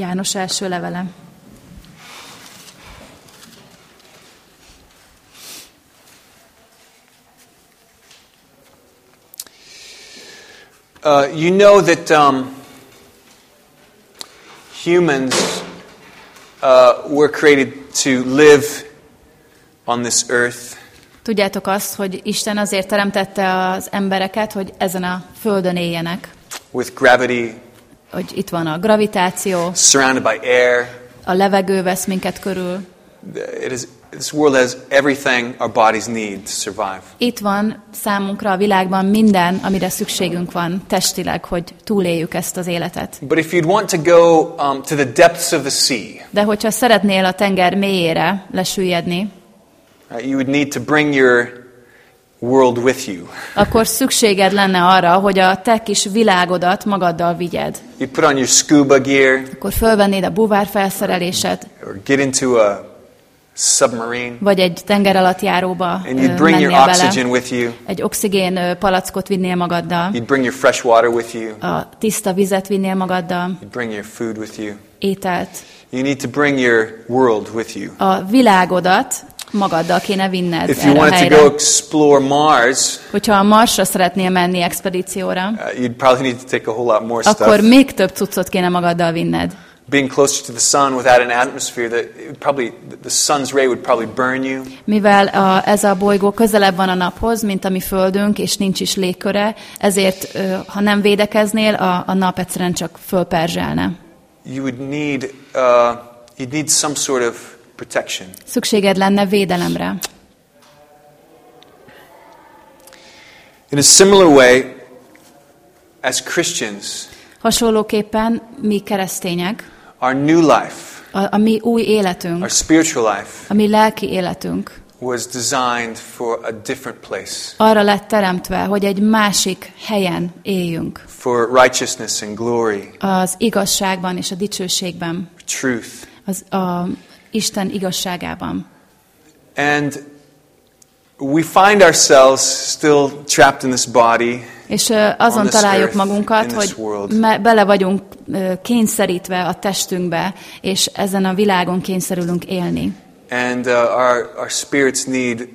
János első levele. Uh, you know that um, humans uh, were created to live on this earth. Tudjátok azt, hogy Isten azért teremtette az embereket, hogy ezen a földön éljenek. with gravity, Hogy itt van a gravitáció, surrounded by air. a levegő vesz minket körül. It is, this world has everything our bodies need to survive. Itt van számunkra a világban minden, amire szükségünk van testileg, hogy túléljük ezt az életet. But if you'd want to go um, to the depths of the sea, De hogyha szeretnél a tenger mélyére lesüllyedni, right, you would need to bring your world with you. akkor szükséged lenne arra, hogy a te kis világodat magaddal vigyed. You'd put on your scuba gear Akkor fölvennéd a buvárfelszerelésed, or get into a submarine, vagy egy tenger alatt járóba and you'd bring your oxygen bele. with you. Egy oxigén palackot vinnél magaddal, You'd bring your fresh water with you. a tiszta vizet vinnél magaddal, You'd bring your food with you. ételt. You need to bring your world with you. A világodat magaddal kéne vinned If you wanted to go explore Mars, Hogyha a Marsra szeretnél menni expedícióra, uh, you'd probably need to take a whole lot more akkor stuff. még több cuccot kéne magaddal vinned. Being closer to the sun without an atmosphere, that probably the sun's ray would probably burn you. Mivel a, ez a bolygó közelebb van a naphoz, mint a mi földünk, és nincs is légköre, ezért, ha nem védekeznél, a, a nap egyszerűen csak fölperzselne. You would need uh, you'd need some sort of protection. Szükséged lenne védelemre. In a similar way, as Christians, Hasonlóképpen mi keresztények, our new life, a, a mi új életünk, our spiritual life, a mi lelki életünk was designed for a different place, arra lett teremtve, hogy egy másik helyen éljünk. for righteousness and glory, Az igazságban és a dicsőségben, truth. az a Isten igazságában. And we find ourselves still trapped in this body, És azon találjuk magunkat, hogy bele vagyunk kényszerítve a testünkbe, és ezen a világon kényszerülünk élni. and uh, our, our spirits need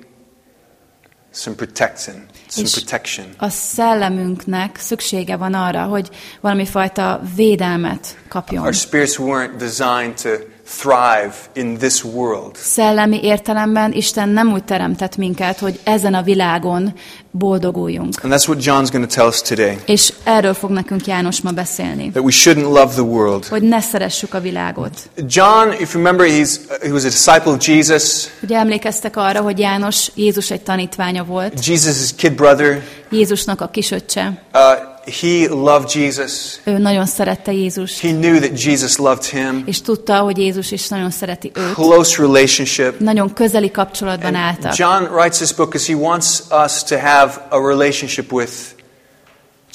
some protection, some És protection. a szellemünknek szüksége van arra, hogy valami fajta védelmet kapjon. Our spirits weren't designed to thrive in this world. Szellemi értelemben Isten nem úgy teremtett minket, hogy ezen a világon boldoguljunk. And that's what John's going to tell us today. És erről fog nekünk János ma beszélni. That we shouldn't love the world. Hogy ne szeressük a világot. John, if you remember, he's, he was a disciple of Jesus. Ugye emlékeztek arra, hogy János Jézus egy tanítványa volt, Jesus' kid brother. Jézusnak a kisöccse. Uh, he loved Jesus. Ő nagyon szerette Jézust, He knew that Jesus loved him. és tudta, hogy Jézus is nagyon szereti őt. Close relationship. Nagyon közeli kapcsolatban And álltak. John writes this book because he wants us to have a relationship with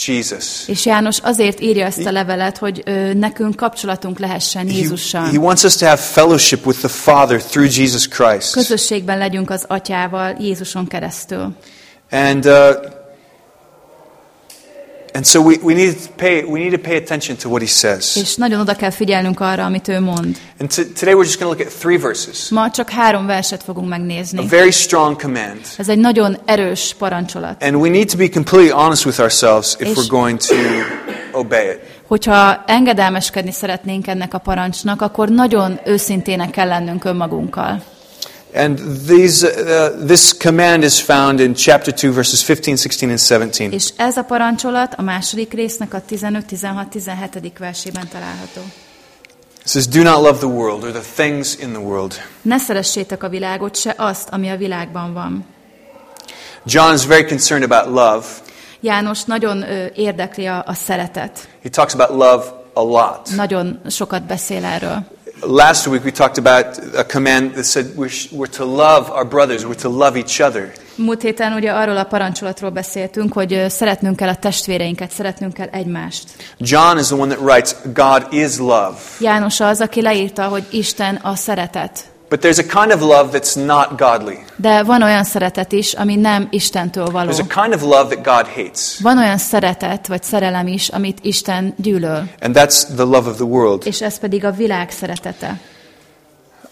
Jesus. És János azért írja ezt a levelet, hogy ö, nekünk kapcsolatunk lehessen He, Jézussal. he wants us to have fellowship with the Father through Jesus Christ. Közösségben legyünk az Atyával Jézuson keresztül. And uh, and so we, we need to pay we need to pay attention to what he says. És nagyon oda kell figyelnünk arra, amit ő mond. And today we're just going to look at three verses. Ma csak három verset fogunk A megnézni. very strong command. Ez egy nagyon erős parancsolat. And we need to be completely honest with ourselves if És- we're going to obey it. Hogyha engedelmeskedni szeretnénk ennek a parancsnak, akkor nagyon őszintének kell lennünk önmagunkkal. And these, uh, this command is found in chapter 2, verses 15, 16, and 17. És ez a parancsolat a második résznek a 15, 16, 17. versében található. It says, Do not love the world or the things in the world. Ne szeressétek a világot, se azt, ami a világban van. John is very concerned about love. János nagyon ö, érdekli a, a szeretet. He talks about love a lot. Nagyon sokat beszél erről. Last week we talked about a command that said we're, we're to love our brothers, we're to love each other. Múlt héten ugye arról a parancsolatról beszéltünk, hogy szeretnünk kell a testvéreinket, szeretnünk kell egymást. John is the one that writes, God is love. János az, aki leírta, hogy Isten a szeretet. But there's a kind of love that's not godly. De van olyan szeretet is, ami nem Istentől való. There's a kind of love that God hates. Van olyan szeretet vagy szerelem is, amit Isten gyűlöl, And that's the love of the world. és ez pedig a világ szeretete.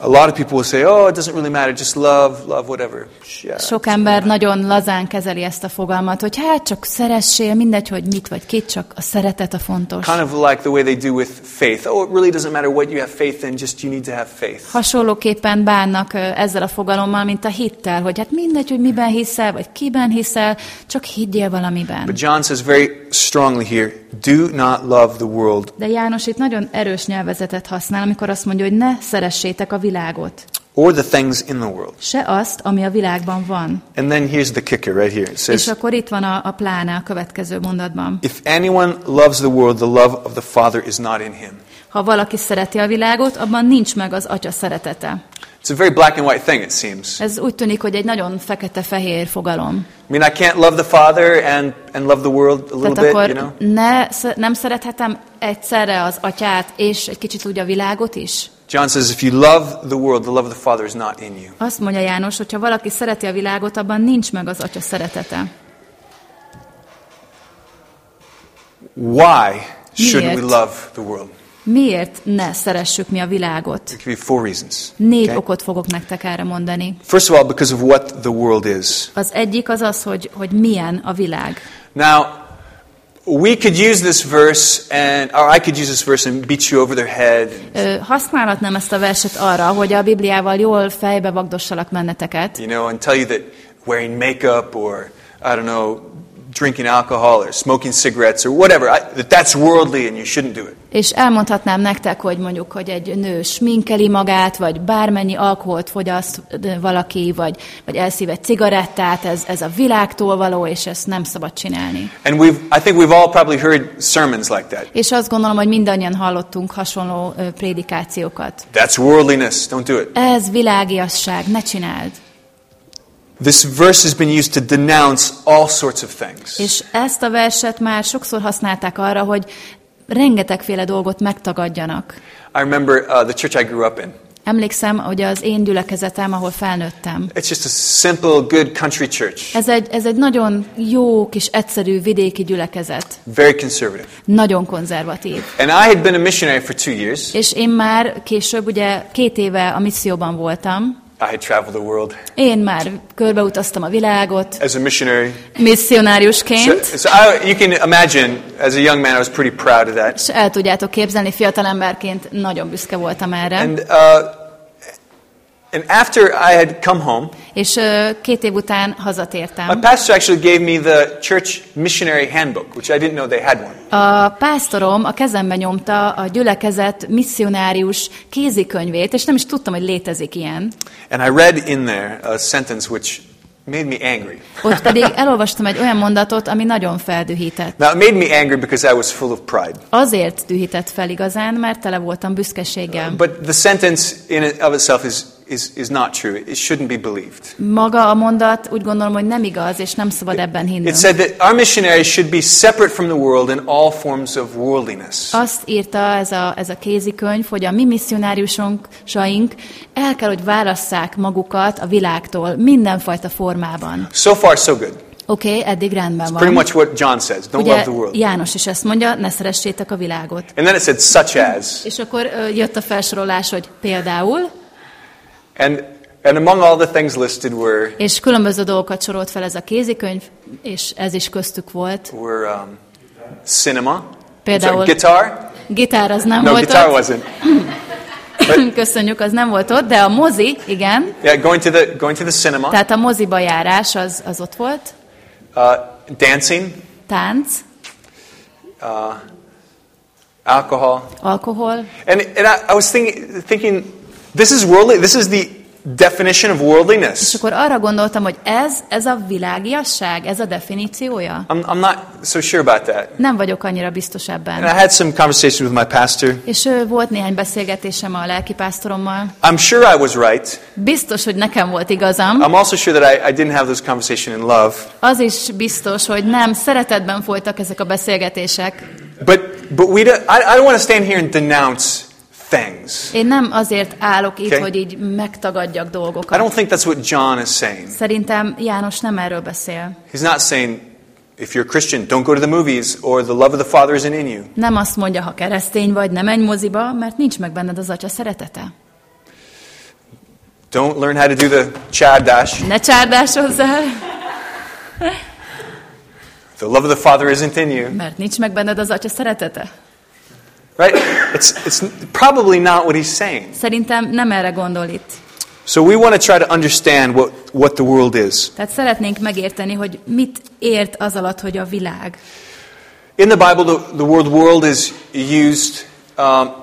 A lot of people will say, oh, it doesn't really matter, just love, love, whatever. Yeah. Sok ember nagyon lazán kezeli ezt a fogalmat, hogy hát csak szeressél, mindegy, hogy mit vagy kit, csak a szeretet a fontos. Kind of like the way they do with faith. Oh, it really doesn't matter what you have faith in, just you need to have faith. Hasonlóképpen bánnak ezzel a fogalommal, mint a hittel, hogy hát mindegy, hogy miben hiszel, vagy kiben hiszel, csak higgyél valamiben. But John says very strongly here, do not love the world De János itt nagyon erős nyelvezetet használ, amikor azt mondja, hogy ne szeressétek a világot, or the things in the world. se azt, ami a világban van. And then here's the kicker right here. It És says, akkor itt van a, a pláne a következő mondatban. if anyone loves the world, the love of the Father is not in him. Ha valaki szereti a világot, abban nincs meg az atya szeretete. It's a very black and white thing, it seems. Ez úgy tűnik, hogy egy nagyon fekete-fehér fogalom. I mean, I can't love the Father and, and love the world a little Tehát bit, you know? ne, nem szerethetem egyszerre az atyát, és egy kicsit úgy a világot is? John says, if you love the world, the love of the Father is not in you. Azt mondja János, hogy ha valaki szereti a világot, abban nincs meg az atya szeretete. Why shouldn't we love the world? Miért ne szeressük mi a világot? Négy okot fogok nektek erre mondani. First of all, because of what the world is. Az egyik az az, hogy, hogy milyen a világ. Now, we could use this verse, and or I could use this verse and beat you over their head. Használhatnám ezt a verset arra, hogy a Bibliával jól fejbe vagdossalak benneteket, you know, and tell you that wearing makeup or I don't know, drinking alcohol or smoking cigarettes or whatever, I, that that's worldly and you shouldn't do it. és elmondhatnám nektek, hogy mondjuk, hogy egy nő sminkeli magát, vagy bármennyi alkoholt fogyaszt valaki, vagy, vagy elszív egy cigarettát, ez, ez a világtól való, és ezt nem szabad csinálni. And we've, I think we've all probably heard sermons like that. És azt gondolom, hogy mindannyian hallottunk hasonló prédikációkat. That's worldliness. Don't do it. Ez világiasság, ne csináld. This verse has been used to denounce all sorts of things. És ezt a verset már sokszor használták arra, hogy rengetegféle dolgot megtagadjanak. I remember uh, the church I grew up in. Emlékszem, hogy az én gyülekezetem, ahol felnőttem, It's just a simple, good country church. ez egy, ez egy nagyon jó kis egyszerű vidéki gyülekezet, Very conservative. nagyon konzervatív. And I had been a missionary for two years. És én már később, ugye két éve a misszióban voltam, I had traveled the world én már körbeutaztam a világot, as a missionary. So, misszionáriusként, so I, you can imagine, as a young man, I was pretty proud of that. és el tudjátok képzelni, fiatalemberként nagyon büszke voltam erre. And, uh, and after I had come home, És ö, két év után my hazatértem. pastor actually gave me the church missionary handbook, which I didn't know they had one. A pásztorom a kezembe nyomta a gyülekezet misszionárius kézikönyvét, és nem is tudtam, hogy létezik ilyen. And I read in there a sentence which made me angry. Ott pedig elolvastam egy olyan mondatot, ami nagyon feldühített. Now, it made me angry because I was full of pride. Azért dühített fel igazán, mert tele voltam büszkeséggel. But the sentence in of itself is, is, is not true. It shouldn't be believed. Maga a mondat úgy gondolom, hogy nem igaz, és nem szabad ebben It hinnünk. said that our missionaries should be separate from the world in all forms of worldliness. Azt írta ez a, ez a kézikönyv, hogy a mi misszionáriusaink el kell, hogy válasszák magukat a világtól mindenfajta formában. So far, so good. Oké, okay, eddig rendben Pretty van. much what John says. Don't love Ugye the world. János is ezt mondja, ne szeressétek a világot. And then it said, such as. És akkor jött a felsorolás, hogy például, And, and among all the things listed were, és különböző dolgokat sorolt fel ez a kézikönyv, és ez is köztük volt. were um, cinema. Például- Sorry, guitar. Gitár az nem No, volt guitar ott. wasn't. Köszönjük, az nem volt ott, de a mozi, igen. Yeah, going to the, going to the cinema. Tehát a moziba járás az, az ott volt. Uh, dancing. Tánc, Uh, alcohol. alkohol. And, and I, I was thinking, thinking, this is worldly. This is the definition of És worldliness. akkor arra gondoltam, hogy ez, ez a világiasság, ez a definíciója? I'm, I'm not so sure about that. Nem vagyok annyira biztos And I ebben. had some conversations with my pastor. És ő, volt néhány beszélgetésem a lelkipásztorommal. I'm sure I was right. Biztos, hogy nekem volt igazam. I'm also sure that I, I didn't have this conversation in love. Az is biztos, hogy nem szeretetben folytak ezek a beszélgetések. But, but we don't, I, I don't want to stand here and denounce things. Én nem azért állok itt, Okay. hogy így megtagadjak I dolgokat. don't think that's what John is saying. Szerintem János nem erről beszél. He's not saying, if you're a Christian, don't go to the movies or the love of the Father isn't in you. Nem azt mondja, ha keresztény vagy, nem menj moziba, mert nincs meg benned az atya szeretete. Don't learn how to do the dash. Ne csárdásozzál, The love of the Father isn't in you. mert nincs meg benned az atya szeretete. Right? It's, it's probably not what he's saying. Szerintem nem erre gondol itt. So we want to try to understand what, what the world is. Tehát szeretnénk megérteni, hogy mit ért az alatt, hogy a világ. In the Bible, the, the word world is used um,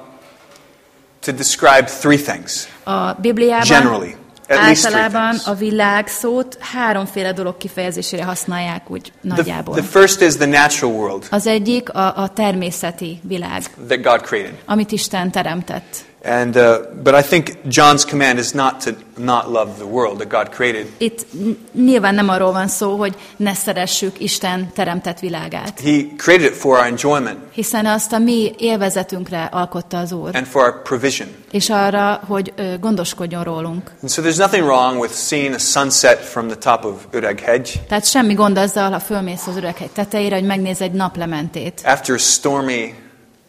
to describe three things. A Bibliában Generally, at általában a világ szót háromféle dolog kifejezésére használják úgy The, nagyjából. the first is the natural world Az egyik a, a természeti világ, that God created. amit Isten teremtett. And, uh, but I think John's command is not to not love the world that God created. Itt nyilván nem arról van szó, hogy ne szeressük Isten teremtett világát, He created it for our enjoyment hiszen azt a mi élvezetünkre alkotta az Úr, and for our provision. és arra, hogy ö, gondoskodjon rólunk. And so there's nothing wrong with seeing a sunset from the top of Urag Hedge Tehát semmi gond azzal, ha fölmész az üreghegy tetejére, hogy megnéz egy naplementét after a stormy,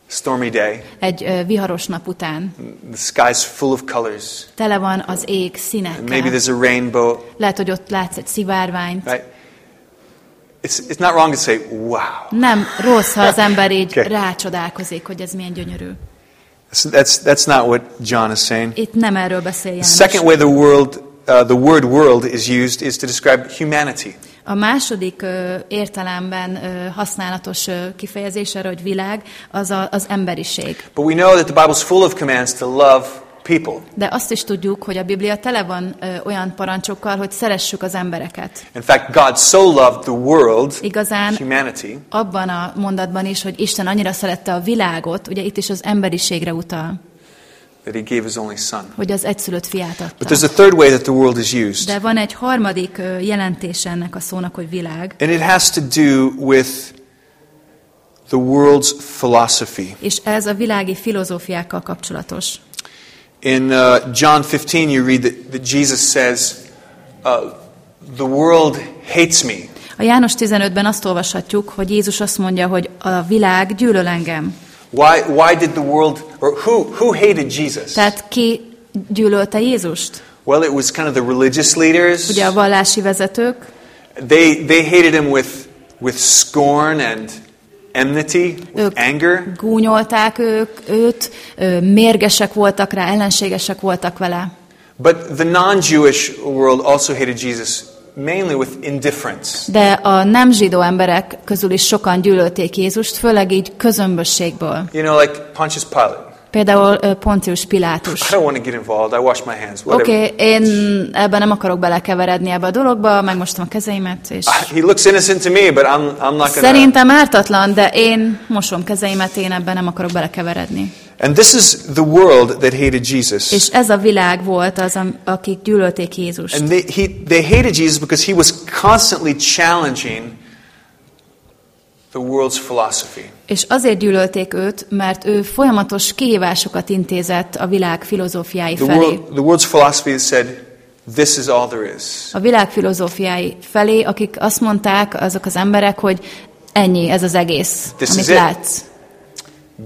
stormy day. egy ö, viharos nap után. The sky's full of colors. Tele van az ég And színekkel. maybe there's a rainbow. Lehet, hogy ott látsz egy szivárványt. Right? It's, it's not wrong to say, wow. Nem rossz, ha az ember így Okay. rácsodálkozik, hogy ez milyen gyönyörű. That's, that's, that's not what John is saying. Itt nem erről beszél The János. second way the, world, uh, the word world is used is to describe humanity. A második ö, értelemben ö, használatos ö, kifejezés erre, hogy világ, az a, az emberiség. But we know that the Bible's full of commands to love people. De azt is tudjuk, hogy a Biblia tele van ö, olyan parancsokkal, hogy szeressük az embereket. In fact, God so loved the world, Igazán humanity, abban a mondatban is, hogy Isten annyira szerette a világot, ugye itt is az emberiségre utal, that he gave his only son. hogy az egyszülött fiát But adta. there's a third way that the world is used. De van egy harmadik jelentése ennek a szónak, hogy világ, And it has to do with the world's philosophy. és ez a világi filozófiákkal kapcsolatos. In uh, John 15, you read that, that Jesus says, uh, The world hates me. A János 15-ben azt olvashatjuk, hogy Jézus azt mondja, hogy a világ gyűlöl engem. Why, why did the world, or who, who hated Jesus? Tehát ki gyűlölte Jézust? Well, it was kind of the religious leaders. Ugye a vallási vezetők, They, they hated him with, with scorn and enmity, with ők anger. gúnyolták ők, őt, mérgesek voltak rá, ellenségesek voltak vele. But the non Jewish world also hated Jesus mainly with indifference. De a nem zsidó emberek közül is sokan gyűlölték Jézust, főleg így közömbösségből. You know, like Pontius Pilate. Például Pontius Pilátus. I don't want to get involved. I wash my hands. Oké, okay, én ebben nem akarok belekeveredni ebbe a dologba, megmostam a kezeimet, és Ah, He looks innocent to me, but I'm, I'm not to. szerintem ártatlan, de én mosom kezeimet, én ebben nem akarok belekeveredni. And this is the world that hated Jesus. És ez a világ volt az, akik gyűlölték Jézust. And they, he, they hated Jesus because he was constantly challenging the world's philosophy. És azért gyűlölték őt, mert ő folyamatos kihívásokat intézett a világ filozófiái The, felé. world, the world's philosophy said, this is all there is. A világ filozófiái felé, akik azt mondták, azok az emberek, hogy ennyi, ez az egész, This amit látsz.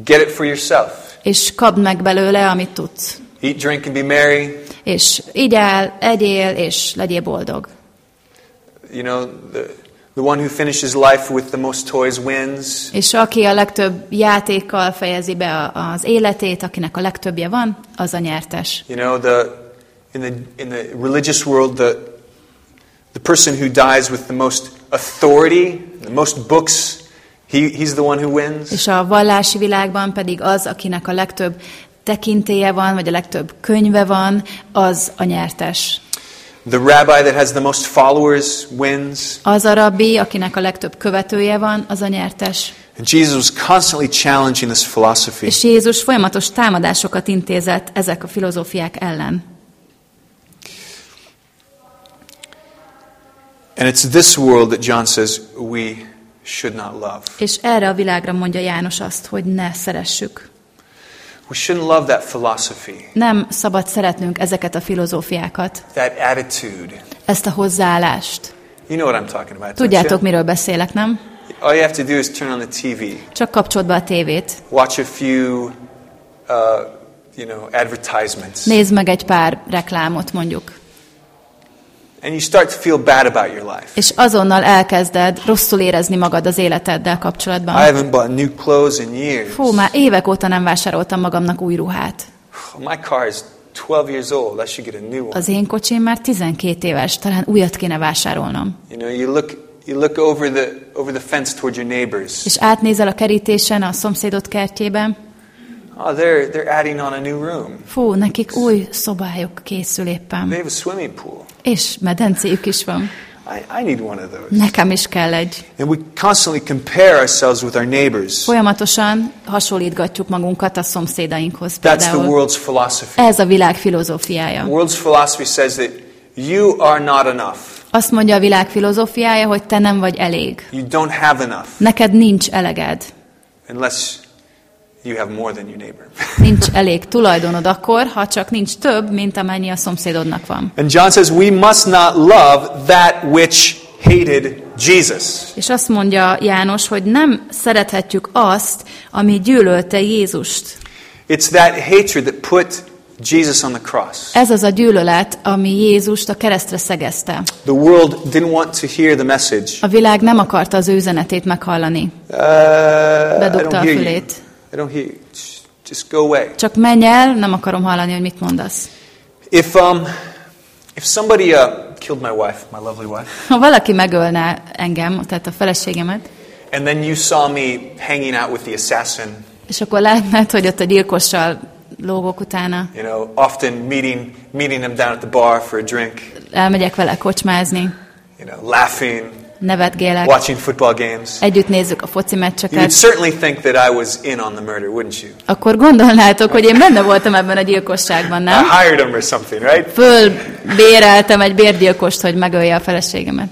Get it for yourself. És kapd meg belőle, amit tudsz. Eat, drink, and be merry. És igyál, egyél, és legyél boldog. You know, the, the one who finishes life with the most toys wins. És aki a legtöbb játékkal fejezi be a- az életét, akinek a legtöbbje van, az a nyertes. You know, the, in, the, in the religious world, the, the person who dies with the most authority, the most books, he, he's the one who wins. És a vallási világban pedig az, akinek a legtöbb tekintélye van, vagy a legtöbb könyve van, az a nyertes. The rabbi that has the most followers wins. Az a rabbi, akinek a legtöbb követője van, az a nyertes. And Jesus was constantly challenging this philosophy. És Jézus folyamatos támadásokat intézett ezek a filozófiák ellen. And it's this world that John says we should not love. És erre a világra mondja János azt, hogy ne szeressük. We shouldn't love that philosophy, Nem szabad szeretnünk ezeket a filozófiákat, that attitude. ezt a hozzáállást. You know what I'm talking about. Tudjátok, miről beszélek, nem? All you have to do is turn on the TV, Csak kapcsolt be a tévét. watch a few, uh, you know, advertisements, Nézd meg egy pár reklámot, mondjuk. And you start to feel bad about your life. És azonnal elkezded rosszul érezni magad az életeddel I kapcsolatban. haven't bought new clothes in years. Fú, már évek óta nem vásároltam magamnak új ruhát. My car is 12 years old. I should get a new one. Az én kocsim már 12 éves, talán újat kéne vásárolnom. You know, you look, you look over the over the fence towards your neighbors. És átnézel a kerítésen, a szomszédot kertjében. Oh, they're they're adding on a new room. Fú, nekik új szobájuk készül éppen. They have a swimming pool. És medencéjük is van. I, I need one of those. Nekem is kell egy. And we constantly compare ourselves with our neighbors. Folyamatosan hasonlítgatjuk magunkat a szomszédainkhoz That's the például. world's philosophy. Ez a világ filozófiája. The world's philosophy says that you are not enough. Azt mondja a világ filozófiája, hogy te nem vagy elég. You don't have enough Neked nincs eleged. unless you have more than your neighbor. Nincs elég tulajdonod akkor, ha csak ninch több, mint amennyi a szomszédodnak van. And John says we must not love that which hated Jesus. És azt mondja János, hogy nem szerethetjük azt, ami gyűlölte Jézust. It's that hatred that put Jesus on the cross. Ez az a gyűlölet, ami Jézust a keresztre szegezte. The world didn't want to hear the message. A világ nem akarta az ő üzenetét meghallani. Uh, Bedugta a hear you. I don't hear you. Just go away. Csak menj el, nem akarom hallani, hogy mit mondasz. If um, if somebody uh, killed my wife, my lovely wife, Ha valaki megölne engem, tehát a feleségemet, and then you saw me hanging out with the assassin, és akkor látnád, hogy ott a gyilkossal lógok utána, you know, often meeting meeting him down at the bar for a drink, elmegyek vele kocsmázni, you know, laughing, nevetgélek, watching football games. együtt nézzük a foci You would meccseket, certainly think that I was in on the murder, wouldn't you? akkor gondolnátok, hogy én benne voltam ebben a gyilkosságban, I nem? hired him or something, right? Fölbéreltem egy bérgyilkost, hogy megölje a feleségemet.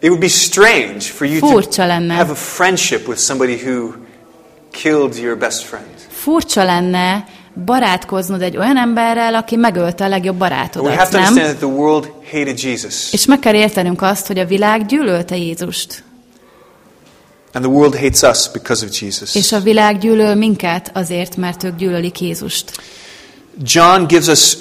It would be strange for you Furcsa to lenne. have a friendship with somebody who killed your best friend. Furcsa lenne barátkoznod egy olyan emberrel, aki megölte a legjobb barátodat, to nem? És meg kell értenünk azt, hogy a világ gyűlölte Jézust. and the world hates us because of Jesus. És a világ gyűlöl minket azért, mert ők gyűlölik Jézust. John gives us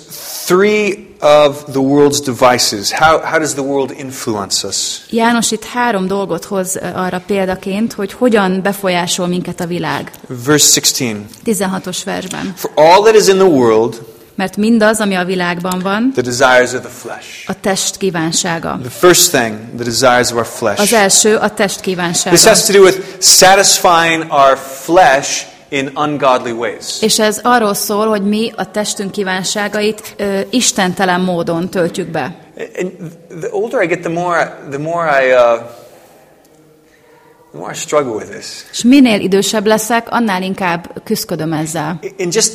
three of the world's devices. How, how does the world influence us? János itt három dolgot hoz arra példaként, hogy hogyan befolyásol minket a világ. Verse 16. 16-os versben. For all that is in the world, Mert mindaz, ami a világban van, the desires of the flesh. a test kívánsága. The first thing, the desires of our Az flesh. első a test This kívánsága. has to do with satisfying our flesh in ungodly ways. És ez arról szól, hogy mi a testünk kívánságait ö, istentelen módon töltjük be. And the older I get, the more, the more I, uh, more I struggle with this. És minél idősebb leszek, annál inkább küzdködöm ezzel. In just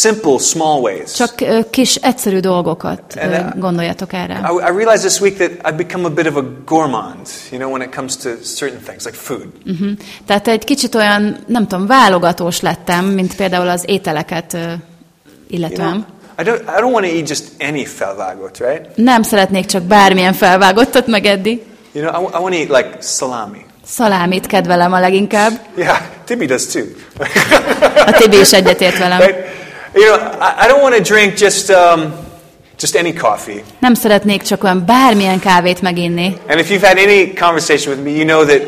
simple, small ways. Csak kis, egyszerű dolgokat And, gondoljatok erre. I, I realized this week that I've become a bit of a gourmand, you know, when it comes to certain things like food. Uh-huh. Tehát egy kicsit olyan, nem tudom, válogatós lettem, mint például az ételeket ö, You illetően. know, I don't, I don't want to eat just any felvagot, right? Nem szeretnék csak bármilyen felvágottat megedni. You know, I, I want to eat like salami. Szalámit kedvelem a leginkább. Yeah, Tibby does too. A Tibi is egyetért velem. right? You know, I, I don't want to drink just um, just any coffee. Nem szeretnék csak olyan bármilyen kávét meginni. And if you've had any conversation with me, you know that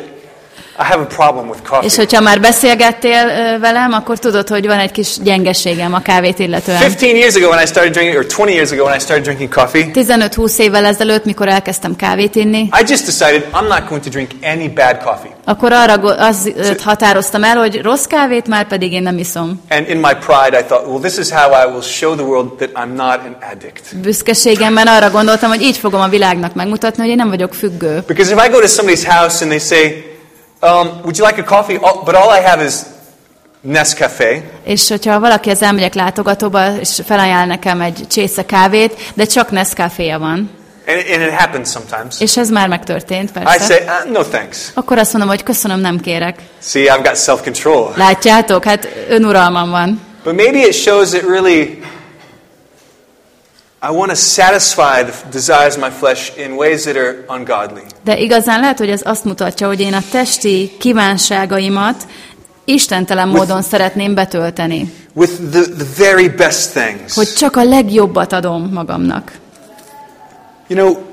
I have a problem with coffee. És hogyha már beszélgettél velem, akkor tudod, hogy van egy kis gyengeségem a kávét illetően. 15 years ago when I started drinking, or 20 years ago when I started drinking coffee, 15-20 évvel ezelőtt, mikor elkezdtem kávét inni, I just decided I'm not going to drink any bad coffee. akkor arra az határoztam el, hogy rossz kávét már pedig én nem iszom. And in my pride, I thought, well, this is how I will show the world that I'm not an addict. Büszkeségemben arra gondoltam, hogy így fogom a világnak megmutatni, hogy én nem vagyok függő. Because if I go to somebody's house and they say, um, would you like a coffee? Oh, but all I have is Nescafe. És hogyha valaki az elmegyek látogatóba, és felajánl nekem egy csésze kávét, de csak Nescaféja van, And, and it happens sometimes. és ez már megtörtént, I persze, say, uh, no thanks. akkor azt mondom, hogy köszönöm, nem kérek. See, I've got self control. Látjátok, hát önuralmam van. But maybe it shows that really I want to satisfy the desires of my flesh in ways that are ungodly. De igazán lehet, hogy ez azt mutatja, hogy én a testi kívánságaimat istentelen módon szeretném betölteni. With the, the very best things. Hogy csak a legjobbat adom magamnak. You know,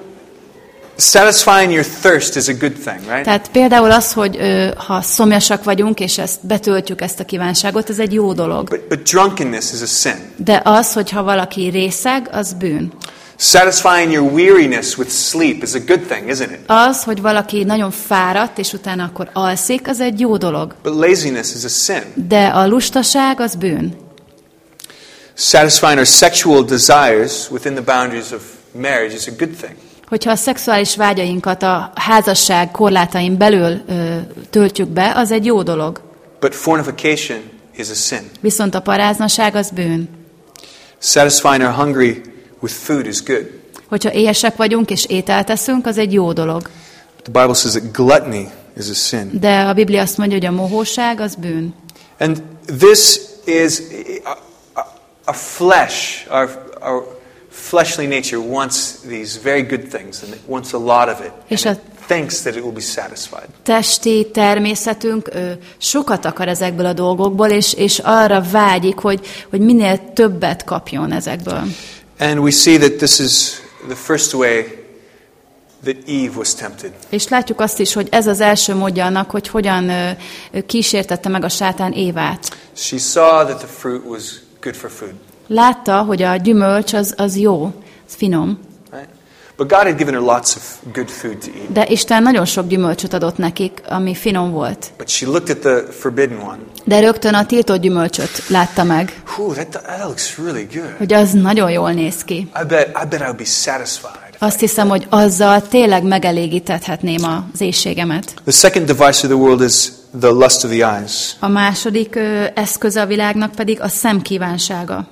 satisfying your thirst is a good thing, right? Tehát például az, hogy ö, ha szomjasak vagyunk, és ezt betöltjük ezt a kívánságot, ez egy jó dolog. But, but drunkenness is a sin. De az, hogyha valaki részeg, az bűn. Satisfying your weariness with sleep is a good thing, isn't it? Az, hogy valaki nagyon fáradt, és utána akkor alszik, az egy jó dolog. But laziness is a sin. De a lustaság az bűn. Satisfying our sexual desires within the boundaries of marriage is a good thing. Hogyha a szexuális vágyainkat a házasság korlátain belül ö, töltjük be, az egy jó dolog. But fornication is a sin. Viszont a paráznaság az bűn. Satisfying our hungry with food is good. Hogyha éhesek vagyunk és ételt eszünk, az egy jó dolog. But the Bible says that gluttony is a sin. De a Biblia azt mondja, hogy a mohóság az bűn. And this is a, a, a flesh, our, our fleshly nature wants these very good things and it wants a lot of it. És a- thinks that it will be satisfied. Testi természetünk ö, sokat akar ezekből a dolgokból, és, és arra vágyik, hogy, hogy minél többet kapjon ezekből. And we see that this is the first way that Eve was tempted. És látjuk azt is, hogy ez az első módja annak, hogy hogyan ö, kísértette meg a sátán Évát. She saw that the fruit was good for food. Látta, hogy a gyümölcs az, az jó, az finom, Right? But God had given her lots of good food to eat. de Isten nagyon sok gyümölcsöt adott nekik, ami finom volt. But she looked at the forbidden one. De rögtön a tiltott gyümölcsöt látta meg, Ooh, that, that looks really good. hogy az nagyon jól néz ki. I bet, I bet I would be satisfied. Azt hiszem, hogy azzal tényleg megelégítethetném az éjségemet. The second device of the world is the lust of the eyes. A második ö, eszköze a világnak pedig a szem kívánsága.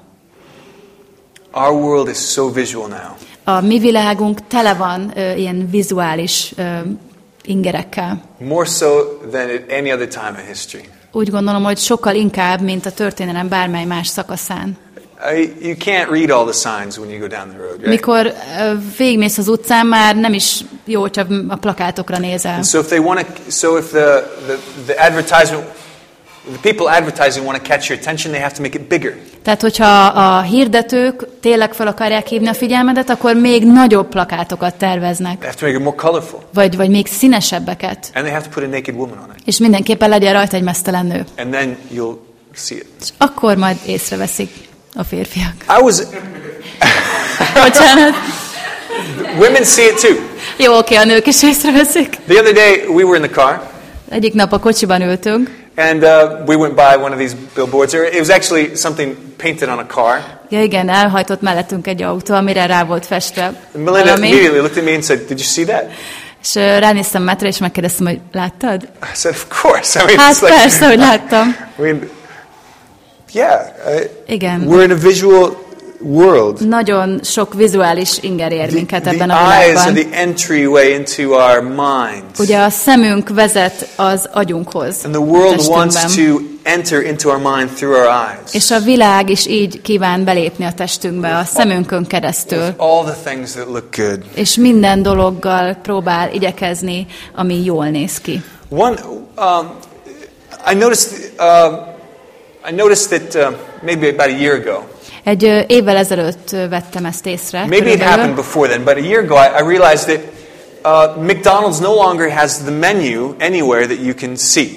Our world is so visual now. A mi világunk tele van ö, ilyen vizuális ö, ingerekkel. More so than at any other time in history. Úgy gondolom, hogy sokkal inkább, mint a történelem bármely más szakaszán. You can't read all the signs when you go down the road, right? Mikor végigmész az utcán, már nem is jó, hogyha a plakátokra nézel. And so if they want to, so if the, the, the advertisement, the people advertising want to catch your attention, they have to make it bigger. Tehát, hogyha a hirdetők tényleg fel akarják hívni a figyelmedet, akkor még nagyobb plakátokat terveznek, They have to make it more colorful. vagy, vagy még színesebbeket. And they have to put a naked woman on it. És mindenképpen legyen rajta egy mesztelen nő. And then you'll see it. És akkor majd észreveszik a férfiak. I was, Bocsánat. women see it too. Jó, oké, a nők is észreveszik. The other day, we were in the car, Egyik nap a kocsiban ültünk, and uh, we went by one of these billboards. It was actually something painted on a car. ja igen, elhajtott mellettünk egy autó, amire rá volt festve And Melinda valami, immediately looked at me and said, Did you see that? és ö, ránéztem metre, és megkérdeztem, hogy láttad? I said, Of course. I mean, Hát it's like, persze, hogy láttam. I mean, yeah. I- Igen. we're in a visual world. Nagyon sok vizuális inger ér minket the ebben a eyes are világban. the entryway into our minds. Ugye a szemünk vezet az agyunkhoz, And the world wants to enter into our mind through our eyes. És a világ is így kíván belépni a testünkbe, a szemünkön keresztül. With all the things that look good. És minden dologgal próbál igyekezni, ami jól néz ki. One, um, I noticed, um, I noticed that uh, maybe about a year ago, Egy évvel ezelőtt vettem ezt észre. maybe it happened before then, but a year ago I, I realized that uh, McDonald's no longer has the menu anywhere that you can see.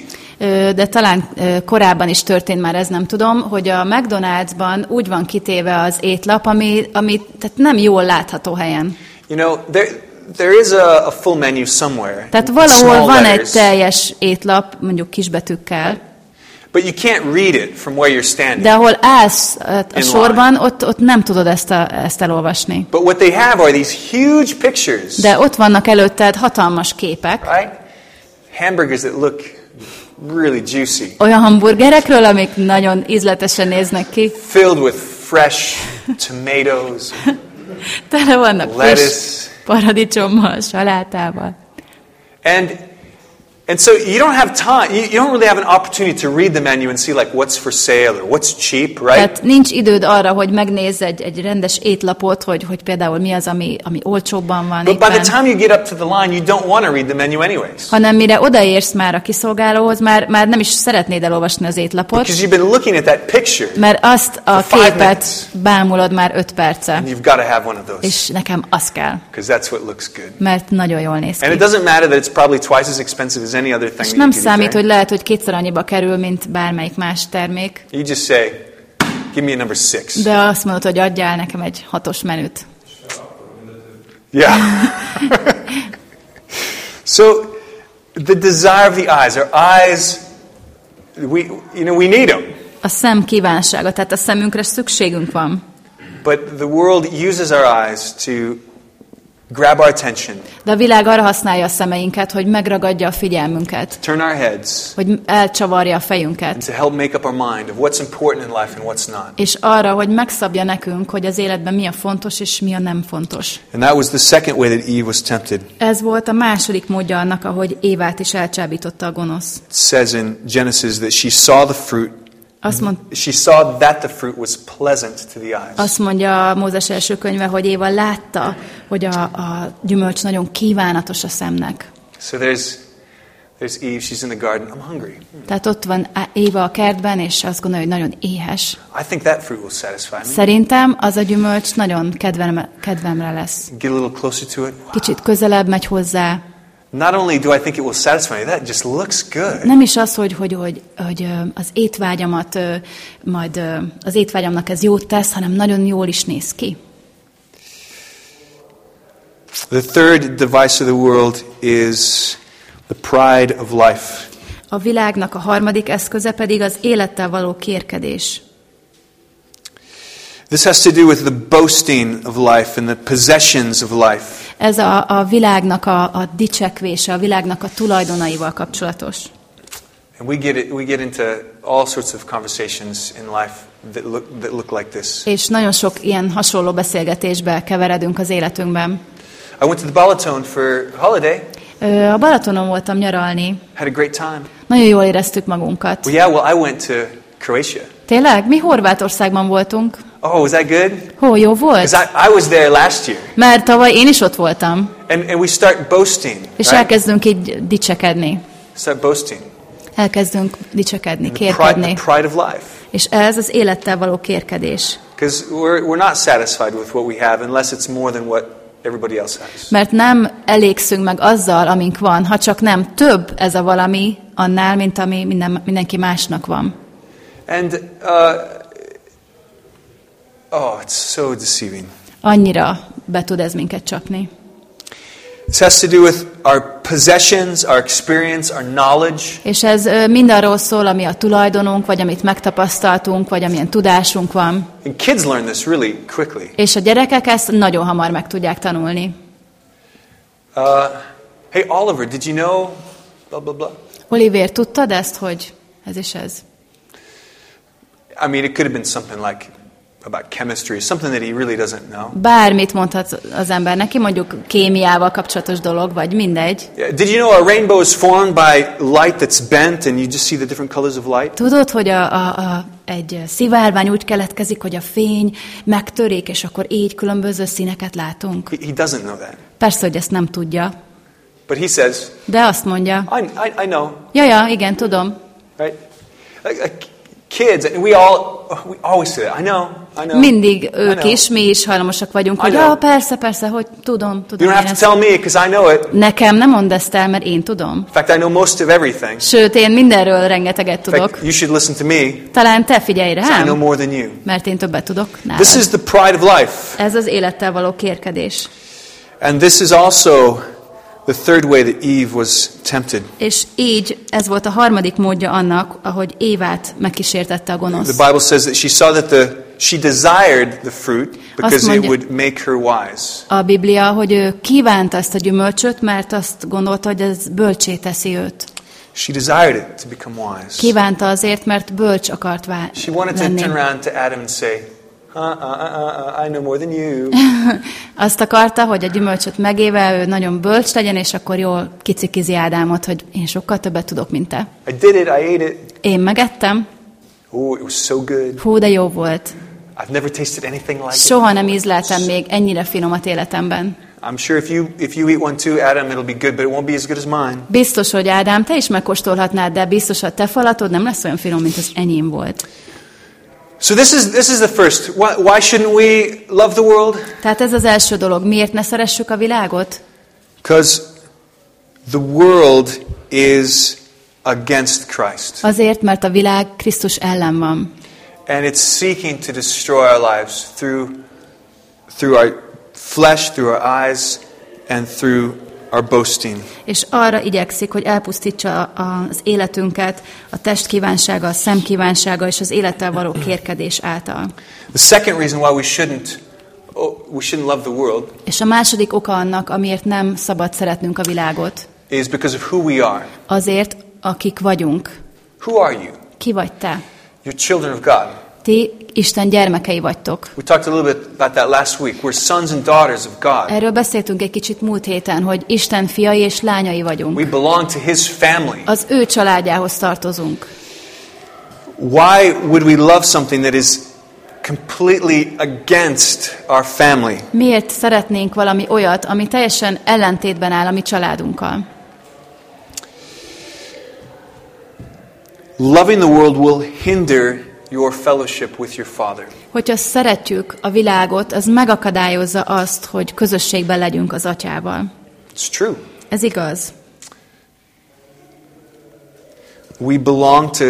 De talán korábban is történt már, ez nem tudom, hogy a McDonald'sban úgy van kitéve az étlap, ami, ami tehát nem jól látható helyen. You know, there, there is a, a full menu somewhere. Tehát valahol van egy letters, teljes étlap, mondjuk kisbetűkkel, But you can't read it from where you're standing. de ahol állsz a sorban, ott, ott nem tudod ezt, a, ezt elolvasni. But what they have are these huge pictures, De ott vannak előtted hatalmas képek, right? Hamburgers that look really juicy, olyan hamburgerekről, amik nagyon ízletesen néznek ki, filled with fresh tomatoes, tele vannak lettuce, Paradicsommal, salátával. And and so you don't have time. You, don't really have an opportunity to read the menu and see like what's for sale or what's cheap, right? Tehát nincs időd arra, hogy megnézz egy, egy rendes étlapot, hogy, hogy például mi az, ami, ami olcsóbban van But by the éppen. time you get up to the line, you don't want to read the menu anyways. Hanem mire odaérsz már a kiszolgálóhoz, már, már nem is szeretnéd elolvasni az étlapot, Because you've been looking at that picture mert azt a képet minutes. bámulod már öt perce, and you've got to have one of those és nekem az kell, because that's what looks good. mert nagyon jól néz And it ki. doesn't matter that it's probably twice as expensive as any other thing És nem számít, hogy lehet, hogy kétszer annyiba kerül, mint bármelyik más termék, You just say, give me a number six. de azt mondod, hogy adjál nekem egy hatos menüt. Yeah. so the desire of the eyes, our eyes, we, you know, we need them. A szem kívánsága, tehát a szemünkre szükségünk van. But the world uses our eyes to grab our attention, De a világ arra használja a szemeinket, hogy megragadja a figyelmünket, turn our heads, hogy elcsavarja a and fejünket, to help make up our mind of what's important in life and what's not. és arra, hogy megszabja nekünk, hogy az életben mi a fontos és mi a nem fontos. And that was the second way that Eve was tempted. Ez volt a második módja annak, ahogy Évát is elcsábította a gonosz. It says in Genesis that she saw the fruit, Azt, mond, she saw that the fruit was pleasant to the eyes. azt mondja a Mózes első könyve, hogy Éva látta, hogy a, a gyümölcs nagyon kívánatos a szemnek. So there's, there's Eve, she's in the garden, I'm hungry. Tehát ott van Éva a kertben, és azt gondolja, hogy nagyon éhes. I think that fruit will satisfy me. Szerintem az a gyümölcs nagyon kedvemre, kedvemre lesz. Get a little closer to it. Kicsit közelebb megy hozzá. Not only do I think it will satisfy me, that just looks good. Nem is az, hogy, hogy, hogy, hogy az étvágyamat, majd az étvágyamnak ez jót tesz, hanem nagyon jól is néz ki. The third device of the world is the pride of life. A világnak a harmadik eszköze pedig az élettel való kérkedés. This has to do with the boasting of life and the possessions of life. Ez a, a világnak a, a dicsekvése, a világnak a tulajdonaival kapcsolatos. And we get, it, we get into all sorts of conversations in life that look, that look like this. És nagyon sok ilyen hasonló beszélgetésbe keveredünk az életünkben. I went to the Balaton for holiday, A Balatonon voltam nyaralni, had a great time. nagyon jól éreztük magunkat. Well, yeah, well, I went to Croatia. Tényleg? Mi Horvátországban voltunk. Oh, was that good? Hó, jó volt? Because I, I was there last year. Mert tavaly én is ott voltam. And, and we start boasting, És right? elkezdünk így dicsekedni. Start boasting. Elkezdünk dicsekedni, kérkedni. the pride of life. És ez az élettel való kérkedés. Because we're, we're not satisfied with what we have unless it's more than what everybody else has. Mert nem elégszünk meg azzal, amink van, ha csak nem több ez a valami annál, mint ami minden, mindenki másnak van. And, uh, oh, it's so deceiving. Annyira be tud ez minket csapni. This has to do with our possessions, our experience, our knowledge. És ez mindarról szól, ami a tulajdonunk, vagy amit megtapasztaltunk, vagy amilyen tudásunk van. And kids learn this really quickly. És a gyerekek ezt nagyon hamar meg tudják tanulni. Uh, hey, Oliver, did you know? Blah, blah, blah. Oliver, tudtad ezt, hogy ez is ez? I mean, it could have been something like about chemistry, something that he really doesn't know. Bármit mondhat az ember neki, mondjuk kémiával kapcsolatos dolog, vagy mindegy. Did you know a rainbow is formed by light that's bent and you just see the different colors of light? Tudod, hogy a, a, a, egy szivárvány úgy keletkezik, hogy a fény megtörik, és akkor így különböző színeket látunk? He, he doesn't know that. Persze, hogy ezt nem tudja, But he says, de azt mondja, I, I, I know, ja, ja, igen, tudom. right? Like, like kids, and we all, we always say that. I know, I know. Mindig I ők know. is, mi is hajlamosak vagyunk, hogy ja, persze, persze, hogy tudom, You tudom. don't Én have to tell me because I know it. Nekem nem mondd ezt el, mert én tudom. In fact, I know most of everything. Sőt, én mindenről rengeteget In fact, tudok. you should listen to me Talán te figyelj 'cause I know rám, more than you. mert én többet tudok This nálad. is the pride of life. Ez az élettel való kérkedés. And this is also the third way that Eve was tempted. És így ez volt a harmadik módja annak, ahogy Évát megkísértette a gonosz. The Bible says that she saw that the she desired the fruit because it mondja- would make her wise. A Biblia, hogy ő kívánta ezt a gyümölcsöt, mert azt gondolta, hogy ez bölcsé teszi őt. She desired it to become wise. Kívánta azért, mert bölcs akart vá- She wanted to turn around to Adam and say, Uh, uh, uh, uh, I know more than you. Azt akarta, hogy a gyümölcsöt megéve ő nagyon bölcs legyen, és akkor jól kicikizi Ádámot, hogy én sokkal többet tudok, mint te. I did it. I ate it. Én megettem, Oh, it was so good. hú, de jó volt. I've never tasted anything like. Soha nem ízleltem még ennyire finomat életemben. I'm sure if you if you eat one too, Adam, it'll be good, but it won't be as good as mine. Biztos, hogy Ádám, te is megkóstolhatnád, de biztos a te falatod nem lesz olyan finom, mint az enyém volt. So this is this is the first. Why, why shouldn't we love the world? Tehát ez az első dolog. Miért ne szeressük a világot? Because the world is against Christ, Azért, mert a világ Krisztus ellen van. and it's seeking to destroy our lives through through our flesh, through our eyes, and through our boasting. És arra igyekszik, hogy elpusztítsa az életünket a test kívánsága, a szem kívánsága és az élettel való kérkedés által. The second reason why we shouldn't oh, we shouldn't love the world És a második oka annak, amiért nem szabad szeretnünk a világot, is because of who we are. azért, akik vagyunk. Who are you? Ki vagy te? You're children of God. Ti Isten gyermekei vagytok. We talked a little bit about that last week. We're sons and daughters of God. Erről beszéltünk egy kicsit múlt héten, hogy Isten fiai és lányai vagyunk. We belong to His family. Az ő családjához tartozunk. Why would we love something that is completely against our family? Miért szeretnénk valami olyat, ami teljesen ellentétben áll a mi családunkkal? Loving the world will hinder your fellowship with your Father. Hogyha szeretjük a világot, az megakadályozza azt, hogy közösségben legyünk az atyával. It's true. Ez igaz. We belong to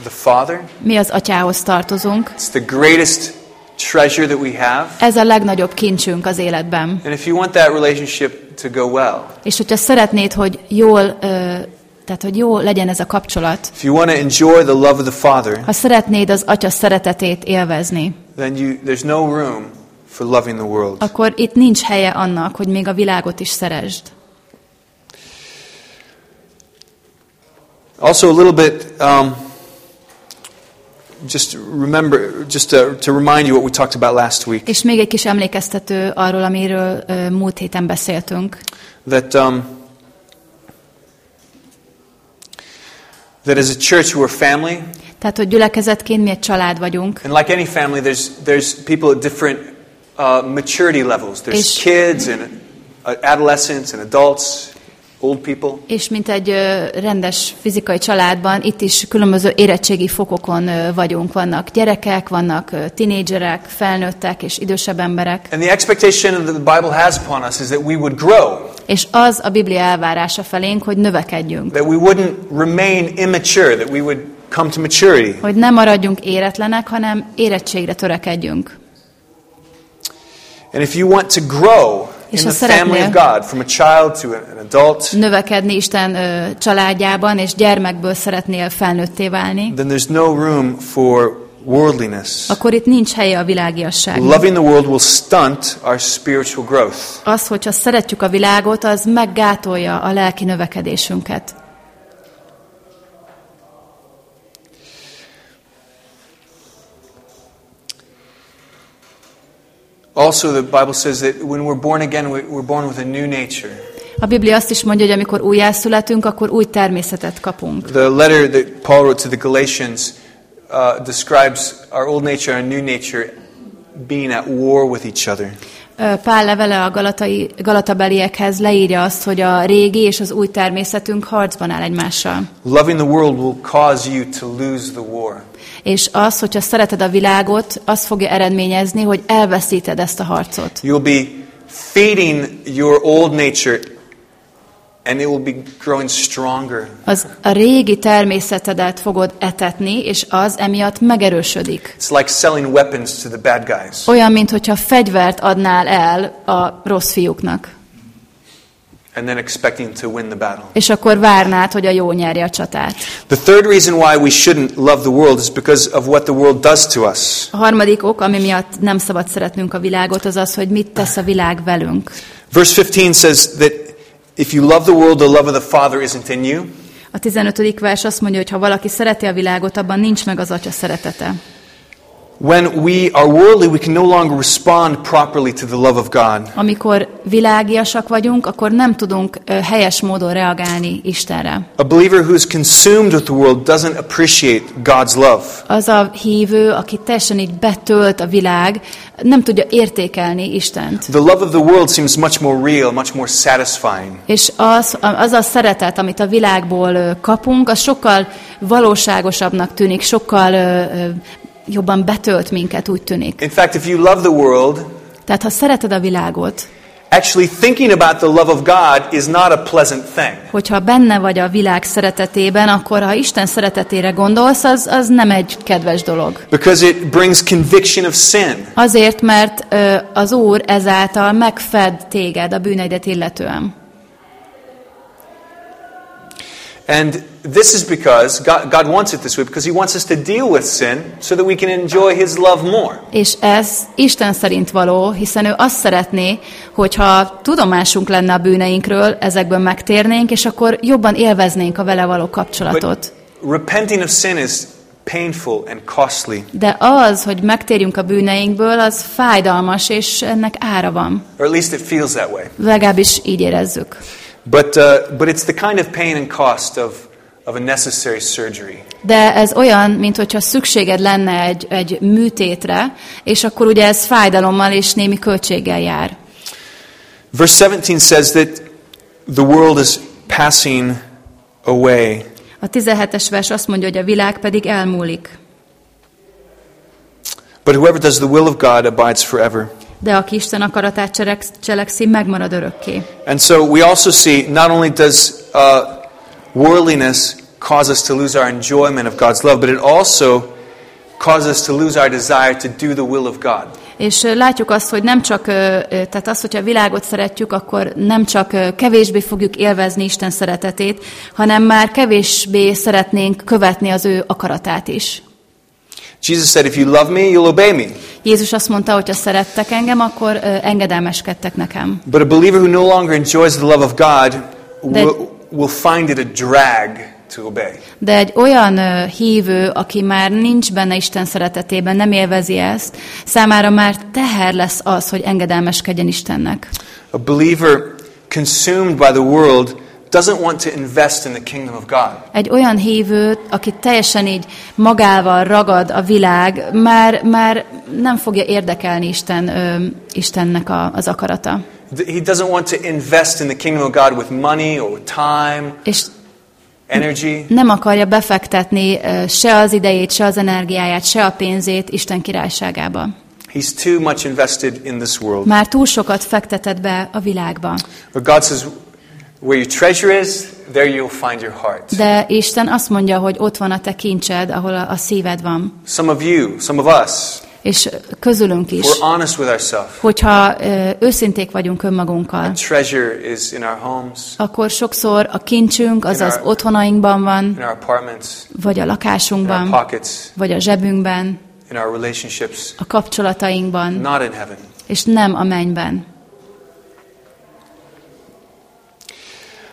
the Father. Mi az atyához tartozunk. It's the greatest treasure that we have. Ez a legnagyobb kincsünk az életben. And if you want that relationship to go well, És hogyha szeretnéd, hogy jól, ö, tehát hogy jó legyen ez a kapcsolat, if you want to enjoy the love of the Father, ha szeretnéd az atya szeretetét élvezni, then you, there's no room for loving the world. akkor itt nincs helye annak, hogy még a világot is szeresd. Also, a little bit, um, just remember, just to, to remind you what we talked about last week. És még egy kis emlékeztető arról, amiről ö, múlt héten beszéltünk, That, um, that as a church, we're family. tehát, hogy gyülekezetként mi egy család vagyunk, And like any family, there's, there's people at different uh, maturity levels. There's kids and uh, adolescents and adults, old people. és mint egy rendes fizikai családban, itt is különböző érettségi fokokon vagyunk. Vannak gyerekek, vannak tinédzserek, felnőttek és idősebb emberek. And the expectation that the Bible has upon us is that we would grow, És az a Biblia elvárása felénk, hogy növekedjünk. that we wouldn't remain immature, that we would come to maturity. Hogy ne maradjunk éretlenek, hanem érettségre törekedjünk. And if you want to grow in És the family of God, from a child to an adult, Növekedni Isten ö, családjában, és gyermekből szeretnél felnőtté válni, then there's no room for worldliness. akkor itt nincs helye a világiasságnak. Loving the world will stunt our spiritual growth. Az, hogyha szeretjük a világot, az meggátolja a lelki növekedésünket. Also, the Bible says that when we're born again, we- we're born with a new nature. A Biblia azt is mondja, hogy amikor újjászületünk, akkor új természetet kapunk. The letter that Paul wrote to the Galatians uh, describes our old nature and new nature being at war with each other. Pál levele a galatai, galatabeliekhez leírja azt, hogy a régi és az új természetünk harcban áll egymással. Loving the world will cause you to lose the war. És az, hogyha szereted a világot, az fogja eredményezni, hogy elveszíted ezt a harcot. You'll be feeding your old nature, and it will be growing stronger. Az a régi természetedet fogod etetni, és az emiatt megerősödik. It's like selling weapons to the bad guys. Olyan, mintha fegyvert adnál el a rossz fiúknak. And then expecting to win the battle. És akkor várnád, hogy a jó nyerje a csatát. The third reason why we shouldn't love the world is because of what the world does to us. A harmadik ok, ami miatt nem szabad szeretnünk a világot, az az, hogy mit tesz a világ velünk. Verse 15 says that if you love the world, the love of the Father isn't in you. A 15. vers azt mondja, hogy ha valaki szereti a világot, abban nincs meg az atya szeretete. When we are worldly, we can no longer respond properly to the love of God. Amikor világiasak vagyunk, akkor nem tudunk ö, helyes módon reagálni Istenre. A believer who is consumed with the world doesn't appreciate God's love. Az a hívő, aki teljesen így betölt a világ, nem tudja értékelni Istent. The love of the world seems much more real, much more satisfying. És az, az a szeretet, amit a világból kapunk, az sokkal valóságosabbnak tűnik, sokkal ö, jobban betölt minket, úgy tűnik. In fact, if you love the world, Tehát ha szereted a világot, actually thinking about the love of God is not a pleasant thing. hogyha benne vagy a világ szeretetében, akkor ha Isten szeretetére gondolsz, az, az nem egy kedves dolog. Because it brings conviction of sin. Azért, mert ö, az Úr ezáltal megfed téged a bűneidet illetően. And this is because God, God wants it this way, because He wants us to deal with sin so that we can enjoy His love more. És ez Isten szerint való, hiszen ő azt szeretné, hogyha tudomásunk lenne a bűneinkről, ezekből megtérnénk, és akkor jobban élveznénk a vele való kapcsolatot. But repenting of sin is painful and costly. De az, hogy megtérjünk a bűneinkből, az fájdalmas, és ennek ára van. Or at least it feels that way. Legalábbis így érezzük. But, uh, but it's the kind of pain and cost of, of a necessary surgery. De ez olyan, mint hogyha szükséged lenne egy, egy műtétre, és akkor ugye ez fájdalommal és némi költséggel jár. Verse 17 says that the world is passing away. A 17-es vers azt mondja, hogy a világ pedig elmúlik. But whoever does the will of God abides forever. De aki Isten akaratát cselek, cselekszi, megmarad örökké. And so we also see not only does uh, worldliness cause us to lose our enjoyment of God's love, but it also causes us to lose our desire to do the will of God. És látjuk azt, hogy nem csak, tehát az, hogyha a világot szeretjük, akkor nem csak kevésbé fogjuk élvezni Isten szeretetét, hanem már kevésbé szeretnénk követni az ő akaratát is. Jesus said, If you love me, you'll obey me. Jézus azt mondta, hogy ha szerettek engem, akkor ö, engedelmeskedtek nekem. But a believer who no longer enjoys the love of God will, will find it a drag to obey. De egy olyan hívő, aki már nincs benne Isten szeretetében, nem élvezi ezt, számára már teher lesz az, hogy engedelmeskedjen Istennek. A believer consumed by the world doesn't want to invest in the kingdom of God. Egy olyan hívő, aki teljesen így magával ragad a világ, már, már nem fogja érdekelni Isten, ö, Istennek a, az akarata. He doesn't want to invest in the kingdom of God with money or time, És energy. nem akarja befektetni se az idejét, se az energiáját, se a pénzét Isten királyságába. He's too much invested in this world. Már túl sokat fektetett be a világba. But God says, where your treasure is, there you'll find your heart. De Isten azt mondja, hogy ott van a te kincsed, ahol a, a szíved van. Some of you, some of us, És közülünk is, we're honest with ourselves. hogyha őszinték vagyunk önmagunkkal, Our treasure is in our homes, akkor sokszor a kincsünk az az otthonainkban van, in our apartments, vagy a in our lakásunkban, pockets, vagy a zsebünkben, in our relationships, a kapcsolatainkban, not in heaven. és nem a mennyben.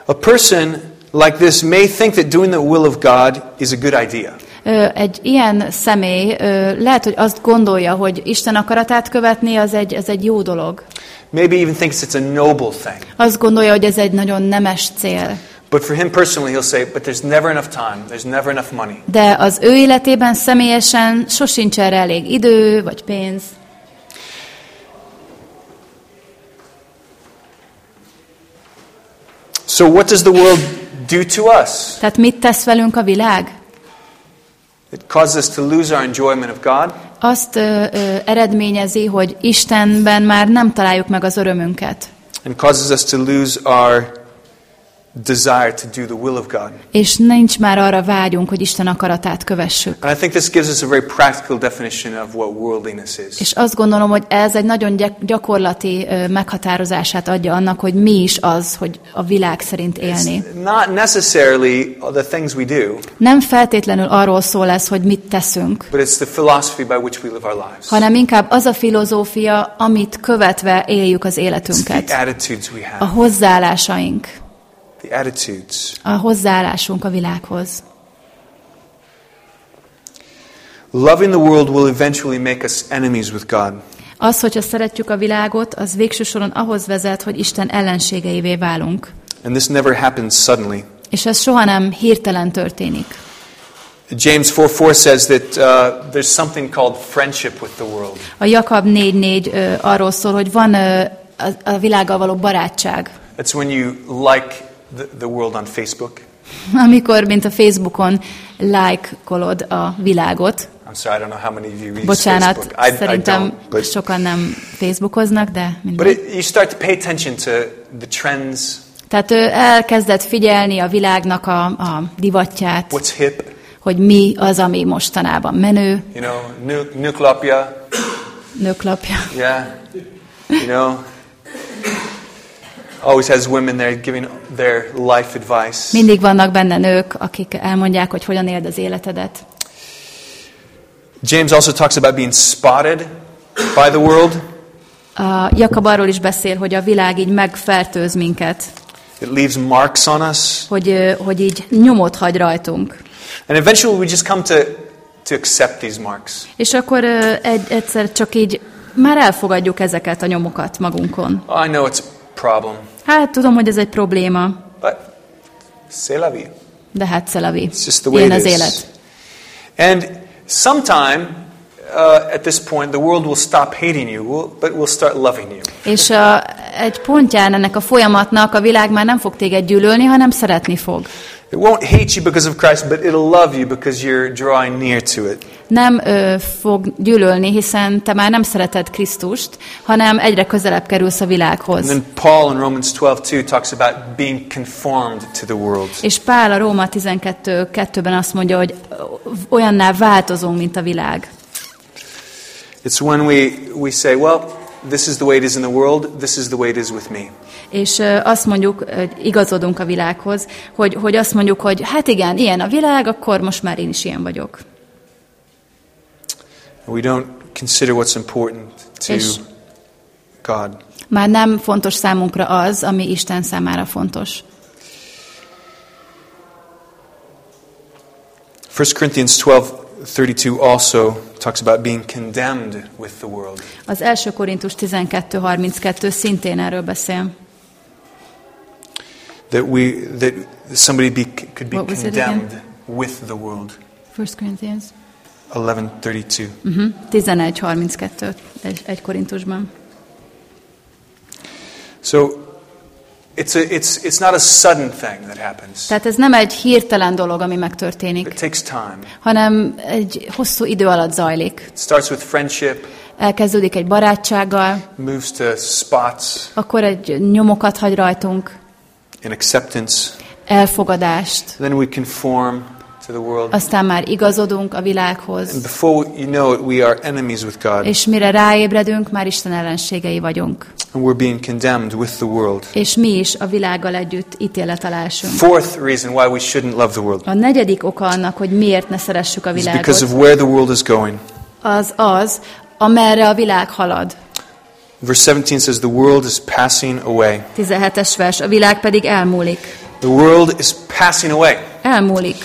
A person like this may think that doing the will of God is a good idea. Egy ilyen személy lehet, hogy azt gondolja, hogy Isten akaratát követni az egy, az egy jó dolog. Maybe even thinks it's a noble thing. Azt gondolja, hogy ez egy nagyon nemes cél. But for him personally, he'll say, but there's never enough time, there's never enough money. De az ő életében személyesen sosincs erre elég idő vagy pénz. So, what does the world do to us? Tehát mit tesz velünk a világ? It causes us to lose our enjoyment of God. Azt ö, ö, eredményezi, hogy Istenben már nem találjuk meg az örömünket. and causes us to lose our desire to do the will of God. És nincs már arra vágyunk, hogy Isten akaratát kövessük. And I think this gives us a very practical definition of what worldliness is. És azt gondolom, hogy ez egy nagyon gyak- gyakorlati meghatározását adja annak, hogy mi is az, hogy a világ szerint élni. Not necessarily the things we do, Nem feltétlenül arról szól ez, hogy mit teszünk, but it's the philosophy by which we live our lives. hanem inkább az a filozófia, amit követve éljük az It's the életünket. attitudes we A have. hozzáállásaink, The attitudes. a hozzáállásunk a világhoz. Loving the world will eventually make us enemies with God. Az, hogyha szeretjük a világot, az végső soron ahhoz vezet, hogy Isten ellenségeivé válunk. And this never happens suddenly. És ez soha nem hirtelen történik. James 4 4 says that uh, there's something called friendship with the world. A Jakab 4.4 ö, arról szól, hogy van ö, a, a világgal való barátság. That's when you like the, the world on Facebook. Amikor, mint a Facebookon like-kolod a világot. I'm sorry, I don't know how many of you read Bocsánat, Facebook. I, I szerintem don't, but, sokan nem Facebookoznak, de but mindegy. it, you start to pay attention to the trends, Tehát ő elkezdett figyelni a világnak a, a divatját, what's hip, hogy mi az, ami mostanában menő, you know, nu- nuklapja, nőklapja. yeah, you know. Always has women there giving their life advice. Mindig vannak benne nők, akik elmondják, hogy hogyan éld az életedet. James also talks about being spotted by the world. A Jakab arról is beszél, hogy a világ így megfertőz minket, It leaves marks on us. hogy, hogy így nyomot hagy rajtunk. And eventually we just come to, to accept these marks. És akkor egy, egyszer csak így már elfogadjuk ezeket a nyomokat magunkon. I know it's problem, Hát tudom, hogy ez egy probléma, but c'est la vie. de hát szelavi. It's just the way Ilyen it az is. élet. And sometime uh, at this point, the world will stop hating you, will, but will start loving you. És a, egy pontján ennek a folyamatnak a világ már nem fog téged gyűlölni, hanem szeretni fog. It won't hate you because of Christ, but it'll love you because you're drawing near to it. Nem ö, fog gyűlölni, hiszen te már nem szereted Krisztust, hanem egyre közelebb kerülsz a And világhoz. then Paul in Romans 12:2 talks about being conformed to the world. És Pál a Róma 12.2-ben azt mondja, hogy olyanná változunk, mint a világ. It's when we, we say, well, this is the way it is in the world, this is the way it is with me. És azt mondjuk, igazodunk a világhoz, hogy, hogy azt mondjuk, hogy hát igen, ilyen a világ, akkor most már én is ilyen vagyok. We don't consider what's important to God. Már nem fontos számunkra az, ami Isten számára fontos. 1 Corinthians 12:32 also talks about being condemned with the world. Az első Korintus 12.32 szintén erről beszél. That we that somebody be, could be condemned with the world. 1 Corinthians 11:32. uh-huh. 11.32 egy, egy Korintusban. So it's a, it's it's not a sudden thing that happens. Tehát ez nem egy hirtelen dolog, ami megtörténik, It takes time. hanem egy hosszú idő alatt zajlik. It starts with friendship, Elkezdődik egy barátsággal, moves to spots akkor egy nyomokat hagy rajtunk, and acceptance. elfogadást, Then we conform to the world. aztán már igazodunk a világhoz, And before you know it, we are enemies with God. és mire ráébredünk, már Isten ellenségei vagyunk. And we're being condemned with the world. És mi is a világgal együtt ítélet alá esünk. Fourth reason why we shouldn't love the world A negyedik oka annak, hogy miért ne szeressük a is because of világot, where the world is going. az az, amerre a világ halad. Verse 17 says, The world is passing away. 17-es vers, a világ pedig elmúlik. The world is passing away. Elmúlik.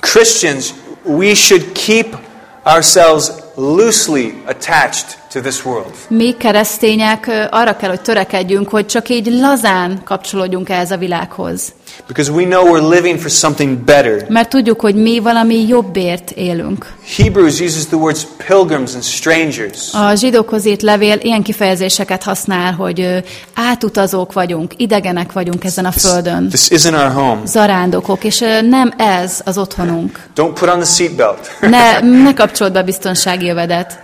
Christians, we should keep ourselves loosely attached to this world. Mi keresztények arra kell, hogy törekedjünk, hogy csak így lazán kapcsolódjunk ehhez a világhoz. Because we know we're living for something better. Mert tudjuk, hogy mi valami jobbért élünk. Hebrews uses the words pilgrims and strangers. A zsidókhoz írt levél ilyen kifejezéseket használ, hogy átutazók vagyunk, idegenek vagyunk ezen a földön. This isn't our home. Zarándokok, és nem ez az otthonunk. Don't put on the seatbelt. Ne, ne kapcsold be biztonsági jövedet,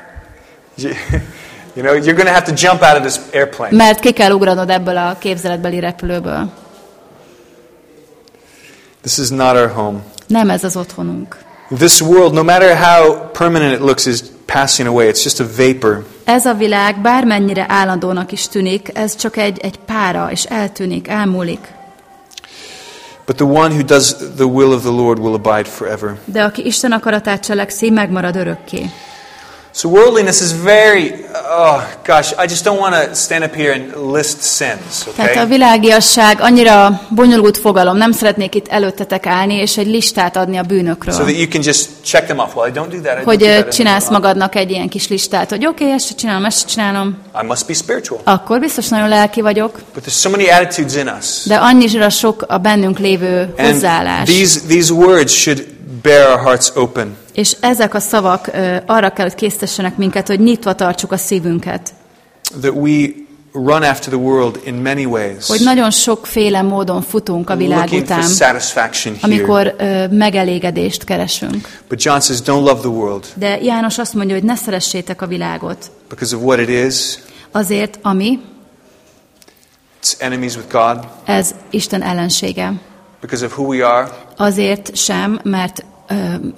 you know, you're going to have to jump out of this airplane. mert ki kell ugranod ebből a képzeletbeli repülőből. This is not our home. Nem ez az otthonunk. This world, no matter how permanent it looks, is passing away. It's just a vapor. Ez a világ bármennyire állandónak is tűnik, ez csak egy, egy pára, és eltűnik, elmúlik. But the one who does the will of the Lord will abide forever. De aki Isten akaratát cselekszi, megmarad örökké. So worldliness is very, oh gosh, I just don't want to stand up here and list sins, Tehát a okay? világiasság annyira bonyolult fogalom, nem szeretnék itt előttetek állni, és egy listát adni a So bűnökről. that you can just check them off. Well, I don't do that. I don't Hogy do that. Csinálsz magadnak egy ilyen kis listát, hogy oké, okay, ezt csinálom, ezt csinálom, I must be spiritual. akkor biztos nagyon lelki vagyok, But there's so many attitudes in us. de annyira sok a bennünk lévő And hozzáállás. these, these words should bear our hearts open. És ezek a szavak arra kell, hogy késztessenek minket, hogy nyitva tartsuk a szívünket. That we run after the world in many ways. Hogy nagyon sokféle módon futunk a világ után, amikor megelégedést keresünk. But John says, don't love the world De János azt mondja, hogy ne szeressétek a világot, because of what it is. azért, ami It's enemies with God. ez Isten ellensége. Because of who we are. Azért sem, mert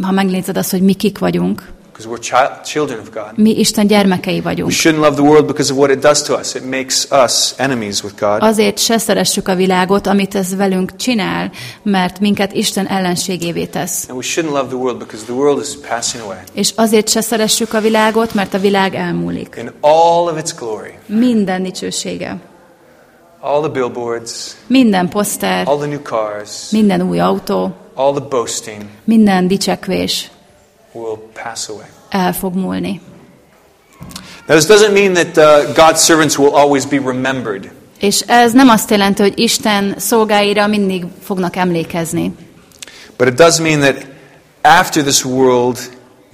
ha megnézed azt, hogy mi kik vagyunk, Because we're child, children of God. mi Isten gyermekei We vagyunk. shouldn't love the world because of what it does to us. It makes us enemies with God. Azért se szeressük a világot, amit ez velünk csinál, mert minket Isten ellenségévé tesz. And we shouldn't love the world because the world is passing away. És azért se szeressük a világot, mert a világ elmúlik. In all of its glory. Minden dicsősége, All the billboards, minden poszter, all the new cars, minden új autó, all the boasting minden dicsekvés will pass away. el fog múlni. Now, this doesn't mean that uh, God's servants will always be remembered. És ez nem azt jelenti, hogy Isten szolgáira mindig fognak emlékezni, But it does mean that after this world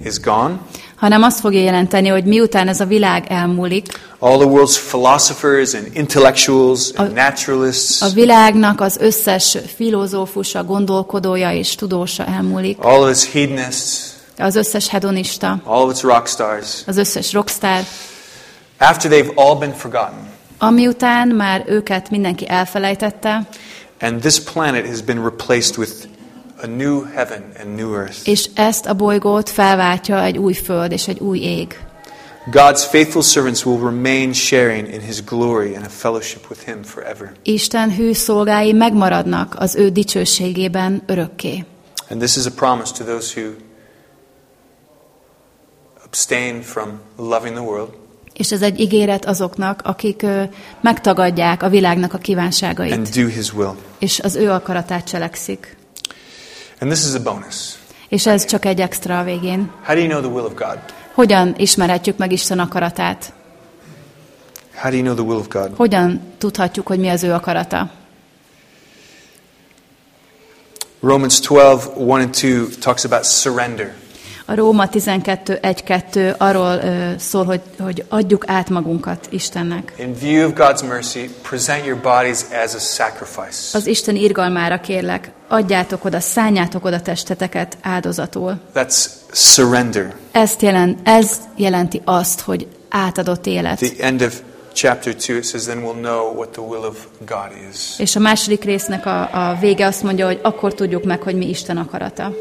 is gone, hanem azt fogja jelenteni, hogy miután ez a világ elmúlik, all the world's philosophers and intellectuals and naturalists, a világnak az összes filozófusa, gondolkodója és tudósa elmúlik, all of its hedonists, az összes hedonista, all of its rock stars, az összes rockstar, after they've all been forgotten, amiután már őket mindenki elfelejtette, and this planet has been replaced with a new heaven and new earth. és ezt a bolygót felváltja egy új föld és egy új ég. God's faithful servants will remain sharing in his glory and a fellowship with him forever. Isten hű szolgái megmaradnak az ő dicsőségében örökké. And this is a promise to those who abstain from loving the world És ez egy ígéret azoknak, akik ö, megtagadják a világnak a kívánságait, and do his will. és az ő akaratát cselekszik. And this is a bonus. És ez csak egy extra a végén. How do you know the will of God? Hogyan ismerhetjük meg Isten akaratát? How do you know the will of God? Hogyan tudhatjuk, hogy mi az ő akarata? Romans 12, 1 and 2 talks about surrender. A Róma 12.1.2 arról ö, szól, hogy, hogy adjuk át magunkat Istennek. In view of God's mercy, present your bodies as a sacrifice. Az Isten irgalmára kérlek, adjátok oda, szálljátok oda testeteket áldozatul. That's surrender. Ezt jelent, ez jelenti azt, hogy átadott élet. The end of chapter 2, it says, Then we'll know what the will of God is. És a második résznek a, a vége azt mondja, hogy akkor tudjuk meg, hogy mi Isten akarata.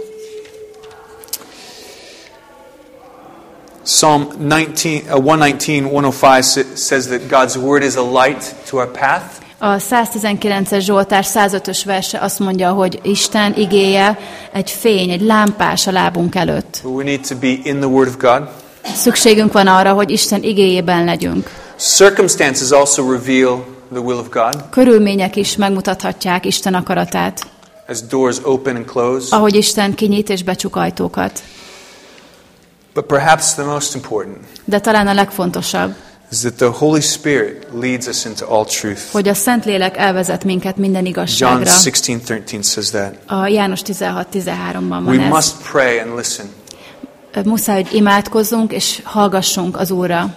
Psalm 19, uh, 119, 105 sa- says that God's word is a light to our path. A 119-es Zsoltár 105-ös verse azt mondja, hogy Isten igéje egy fény, egy lámpás a lábunk előtt. We need to be in the word of God. Szükségünk van arra, hogy Isten igéjében legyünk. Circumstances also reveal the will of God Körülmények is megmutathatják Isten akaratát, as doors open and close. ahogy Isten kinyit és becsuk ajtókat. But perhaps the most important De talán a legfontosabb, is that the Holy Spirit leads us into all truth. hogy a Szentlélek elvezet minket minden John igazságra. 16:13 says that. A János 16-13-ban We van ez. must pray and listen Muszáj, hogy imádkozzunk és hallgassunk az Úrra,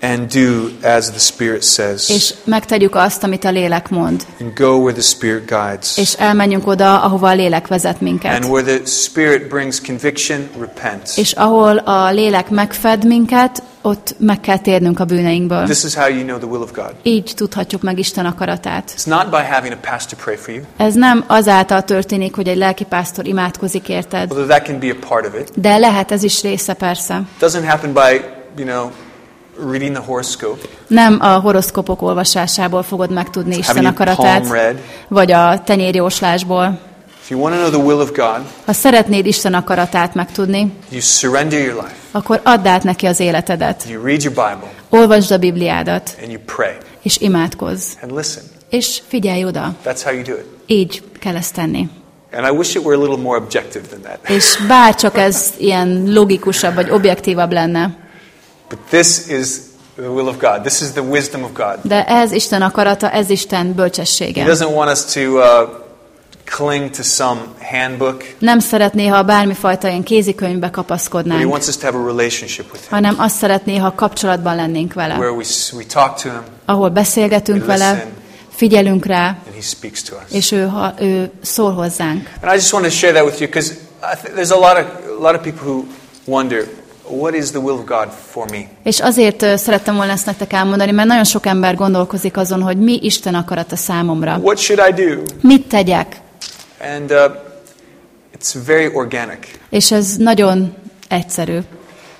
and do as the Spirit says és megtegyük azt, amit a lélek mond, and go where the Spirit guides. és elmenjünk oda, ahova a lélek vezet And minket. where the Spirit brings conviction, repent. És ahol a lélek megfed minket, ott meg kell térnünk a bűneinkből. This is how you know the will of God. Így tudhatjuk meg Isten akaratát. It's not by having a pastor pray for you, Ez nem azáltal történik, hogy egy lelkipásztor imádkozik érted, although that can be a part of it. de lehet ez is része persze. Doesn't happen by, you know, reading the horoscope, Nem a horoszkopok olvasásából fogod megtudni Isten akaratát, vagy a tenyérjóslásból. If you want to know the will of God, Ha szeretnéd Isten akaratát megtudni, you surrender your life. akkor add át neki az életedet. You read your Bible Olvasd a Bibliádat, and you pray és imádkozz. and listen. És figyelj oda. That's how you do it. Így kell ezt tenni. And I wish it were a little more objective than that. És bárcsak ez ilyen logikusabb vagy objektívabb lenne. But this is the will of God. This is the wisdom of God. De ez Isten akarata, ez Isten He bölcsessége. doesn't want us to uh, cling to some handbook, Nem szeretné, ha bármifajta ilyen kézikönyvbe but He kapaszkodnánk, wants us to have a relationship with Him hanem azt szeretné, ha kapcsolatban lennénk vele. where we, we talk to Him Ahol beszélgetünk We vele, listen. figyelünk rá, and He speaks to us. és ő, ha, ő szól hozzánk. And I just want to share that with you because there's a lot of a lot of people who wonder what is the will of God for me. És azért szerettem volna ezt nektek elmondani, mert nagyon sok ember gondolkozik azon, hogy mi Isten akarata számomra. What should I do? Mit tegyek? And uh, it's very organic. És ez nagyon egyszerű.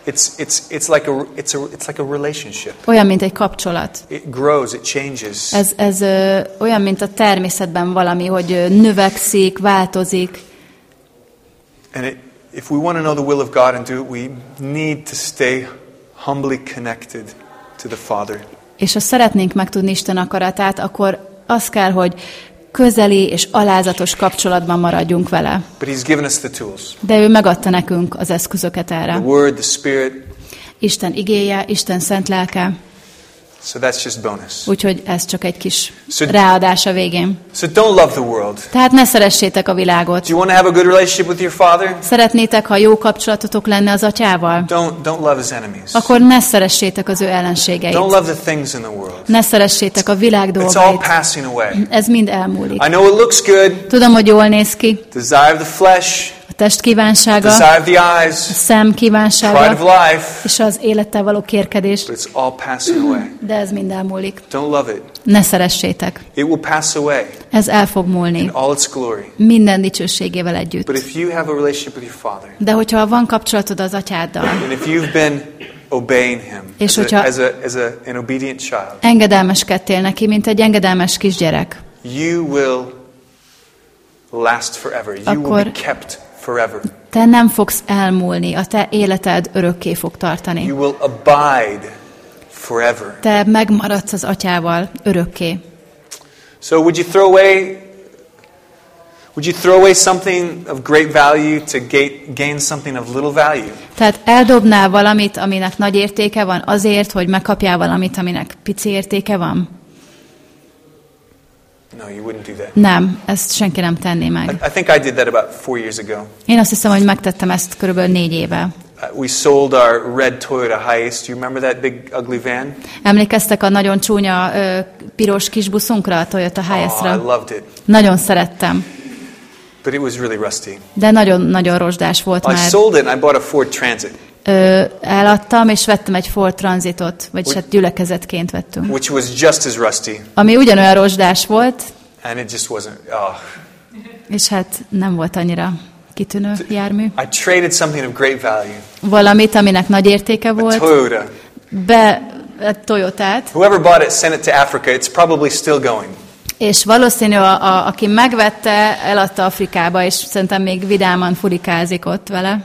It's it's it's like a it's a it's like a relationship. Olyan, mint egy kapcsolat. It grows, it changes. Ez, ez ö, olyan, mint a természetben valami, hogy növekszik, változik. And it, if we want to know the will of God and do it, we need to stay humbly connected to the Father. És ha szeretnénk megtudni Isten akaratát, akkor az kell, hogy közeli és alázatos kapcsolatban maradjunk vele. But He's given us the tools De ő megadta nekünk az eszközöket the erre. Word, the Spirit. Isten igéje, Isten szent lelke, So that's just bonus. úgyhogy ez csak egy kis So- ráadás a végén. So don't love the world. Tehát ne szeressétek a világot. Do you want to have a good relationship with your Father? Szeretnétek, ha jó kapcsolatotok lenne az atyával? Don't, don't love His enemies. Akkor ne szeressétek az ő ellenségeit. Don't love the things in the world. Ne szeressétek a világ It's all dolgait. passing away. Ez mind elmúlik. I know it looks good. Tudom, hogy jól néz ki. Desire of the flesh, test kívánsága, desire of the eyes, a szem pride of kívánsága, life. és az élettel való kérkedés, But it's all passing away. de ez mind elmúlik. Don't love it. Ne szeressétek. It will pass away Ez el fog múlni. in all its glory. Minden dicsőségével But együtt. if you have a relationship with your Father, De hogyha van kapcsolatod az atyáddal, and if you've been obeying Him És as, a, hogyha- as, a, as a, an obedient child, engedelmeskedtél neki, mint egy engedelmes kisgyerek, you will last forever. You will be Akkor- kept forever. te nem fogsz elmúlni, a te életed örökké fog tartani. You will abide forever. Te megmaradsz az atyával örökké. So would you throw away would you throw away something of great value to ga- gain something of little value? Tehát eldobnál valamit, aminek nagy értéke van, azért, hogy megkapjál valamit, aminek pici értéke van? No, you wouldn't do that. Nem, ezt senki nem tenné I, meg. I think I did that about four years ago. Én azt hiszem, hogy megtettem ezt körülbelül négy éve. Uh, we sold our red Toyota Hiace. Do you remember that big ugly van? Emlékeztek a nagyon csúnya ö, piros kis buszunkra, a Toyota Oh, I Hiace-ra? loved it, Nagyon szerettem, but it was really rusty. de nagyon-nagyon rozsdás volt I már. sold it and I bought a Ford Transit, Ö, eladtam, és vettem egy Ford Transitot, vagyis hát gyülekezetként vettünk. which was just as rusty, Ami ugyanolyan rozsdás volt, and it just wasn't. Oh, és hát nem volt annyira kitűnő jármű. I traded something of great value, Valamit, aminek nagy értéke a volt, Toyota. be a Toyotát, Whoever bought it sent it to Africa. It's probably still going. és valószínű, a, a, aki megvette, eladta Afrikába, és szerintem még vidáman furikázik ott vele,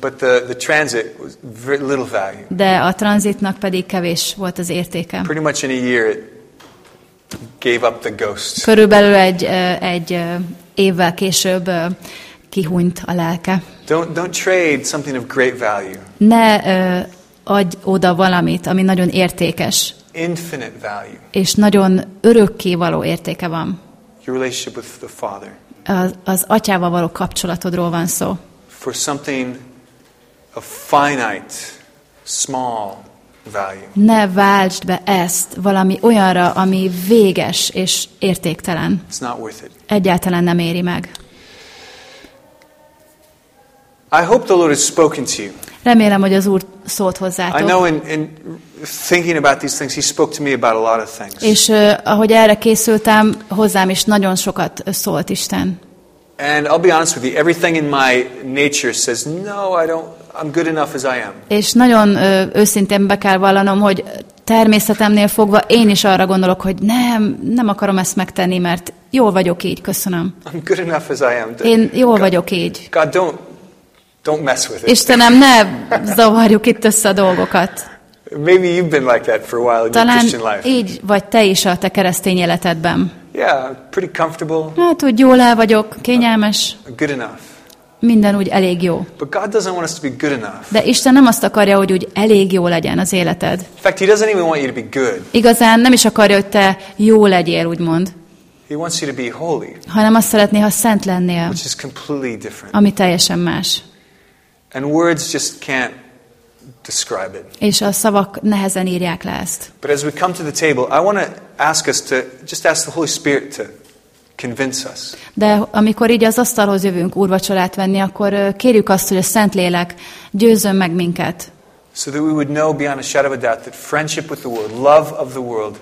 But the, the transit was very little value. de a tranzitnak pedig kevés volt az értéke. Pretty much in a year, it gave up the ghost. Körülbelül egy, egy évvel később ö, kihúnyt a lelke. Don't, don't trade something of great value, Ne ö, adj oda valamit, ami nagyon értékes, infinite value, és nagyon örökké való értéke van. your relationship with the Father, Az, az atyával való kapcsolatodról van szó. for something of finite, small value. Ne váltsd be ezt valami olyanra, ami véges és értéktelen. It's not worth it. Egyáltalán nem éri meg. I hope the Lord has spoken to you. Remélem, hogy az Úr szólt I hozzátok. know in, in thinking about these things, He spoke to me about a lot of things. És uh, ahogy erre készültem, hozzám is nagyon sokat szólt Isten. And I'll be honest with you, everything in my nature says, no, I don't, I'm good enough as I am. És nagyon ö, őszintén be kell vallanom, hogy természetemnél fogva én is arra gondolok, hogy nem, nem akarom ezt megtenni, mert jól vagyok így, köszönöm. I'm good enough as I am. Én jól God, vagyok így. God, don't, don't mess with it. Istenem, ne zavarjuk itt össze a dolgokat. Maybe you've been like that for a while in your Talán Christian life. így vagy te is a te keresztény életedben. Yeah, pretty comfortable, Hát úgy jól el vagyok, kényelmes, good enough. minden úgy elég jó. But God doesn't want us to be good enough. De Isten nem azt akarja, hogy úgy elég jó legyen az életed. In fact, He doesn't even want you to be good. Igazán nem is akarja, hogy te jó legyél, úgymond, He wants you to be holy, hanem azt szeretné, ha szent lennél, which is completely different. ami teljesen más. And words just can't describe it. És a szavak nehezen írják le ezt. But as we come to the table, I want to ask us to just ask the Holy Spirit to convince us. De amikor így az asztalhoz jövünk úrvacsorát venni, akkor kérjük azt, hogy a Szentlélek győzzön meg minket. So that we would know beyond a shadow of a doubt that friendship with the world, love of the world,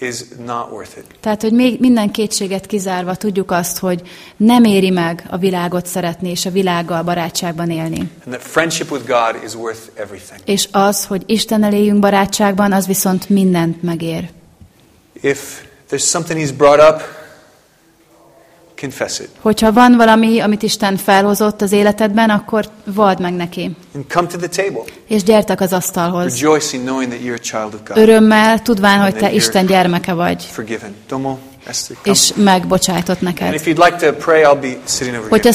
is not worth it. Tehát, hogy még minden kétséget kizárva tudjuk azt, hogy nem éri meg a világot szeretni, és a világgal barátságban élni. And that friendship with God is worth everything. És az, hogy Isten éljünk barátságban, az viszont mindent megér. If there's something He's brought up, confess it. Hogyha van valami, amit Isten felhozott az életedben, akkor vald meg neki. And come to the table, És gyertek az asztalhoz. rejoicing knowing that you're a child of God. Örömmel, tudván, hogy te Isten gyermeke vagy, Forgiven. Domo, Esther, come. és megbocsájtott And neked. if you'd like to pray, I'll be sitting over here. Hogyha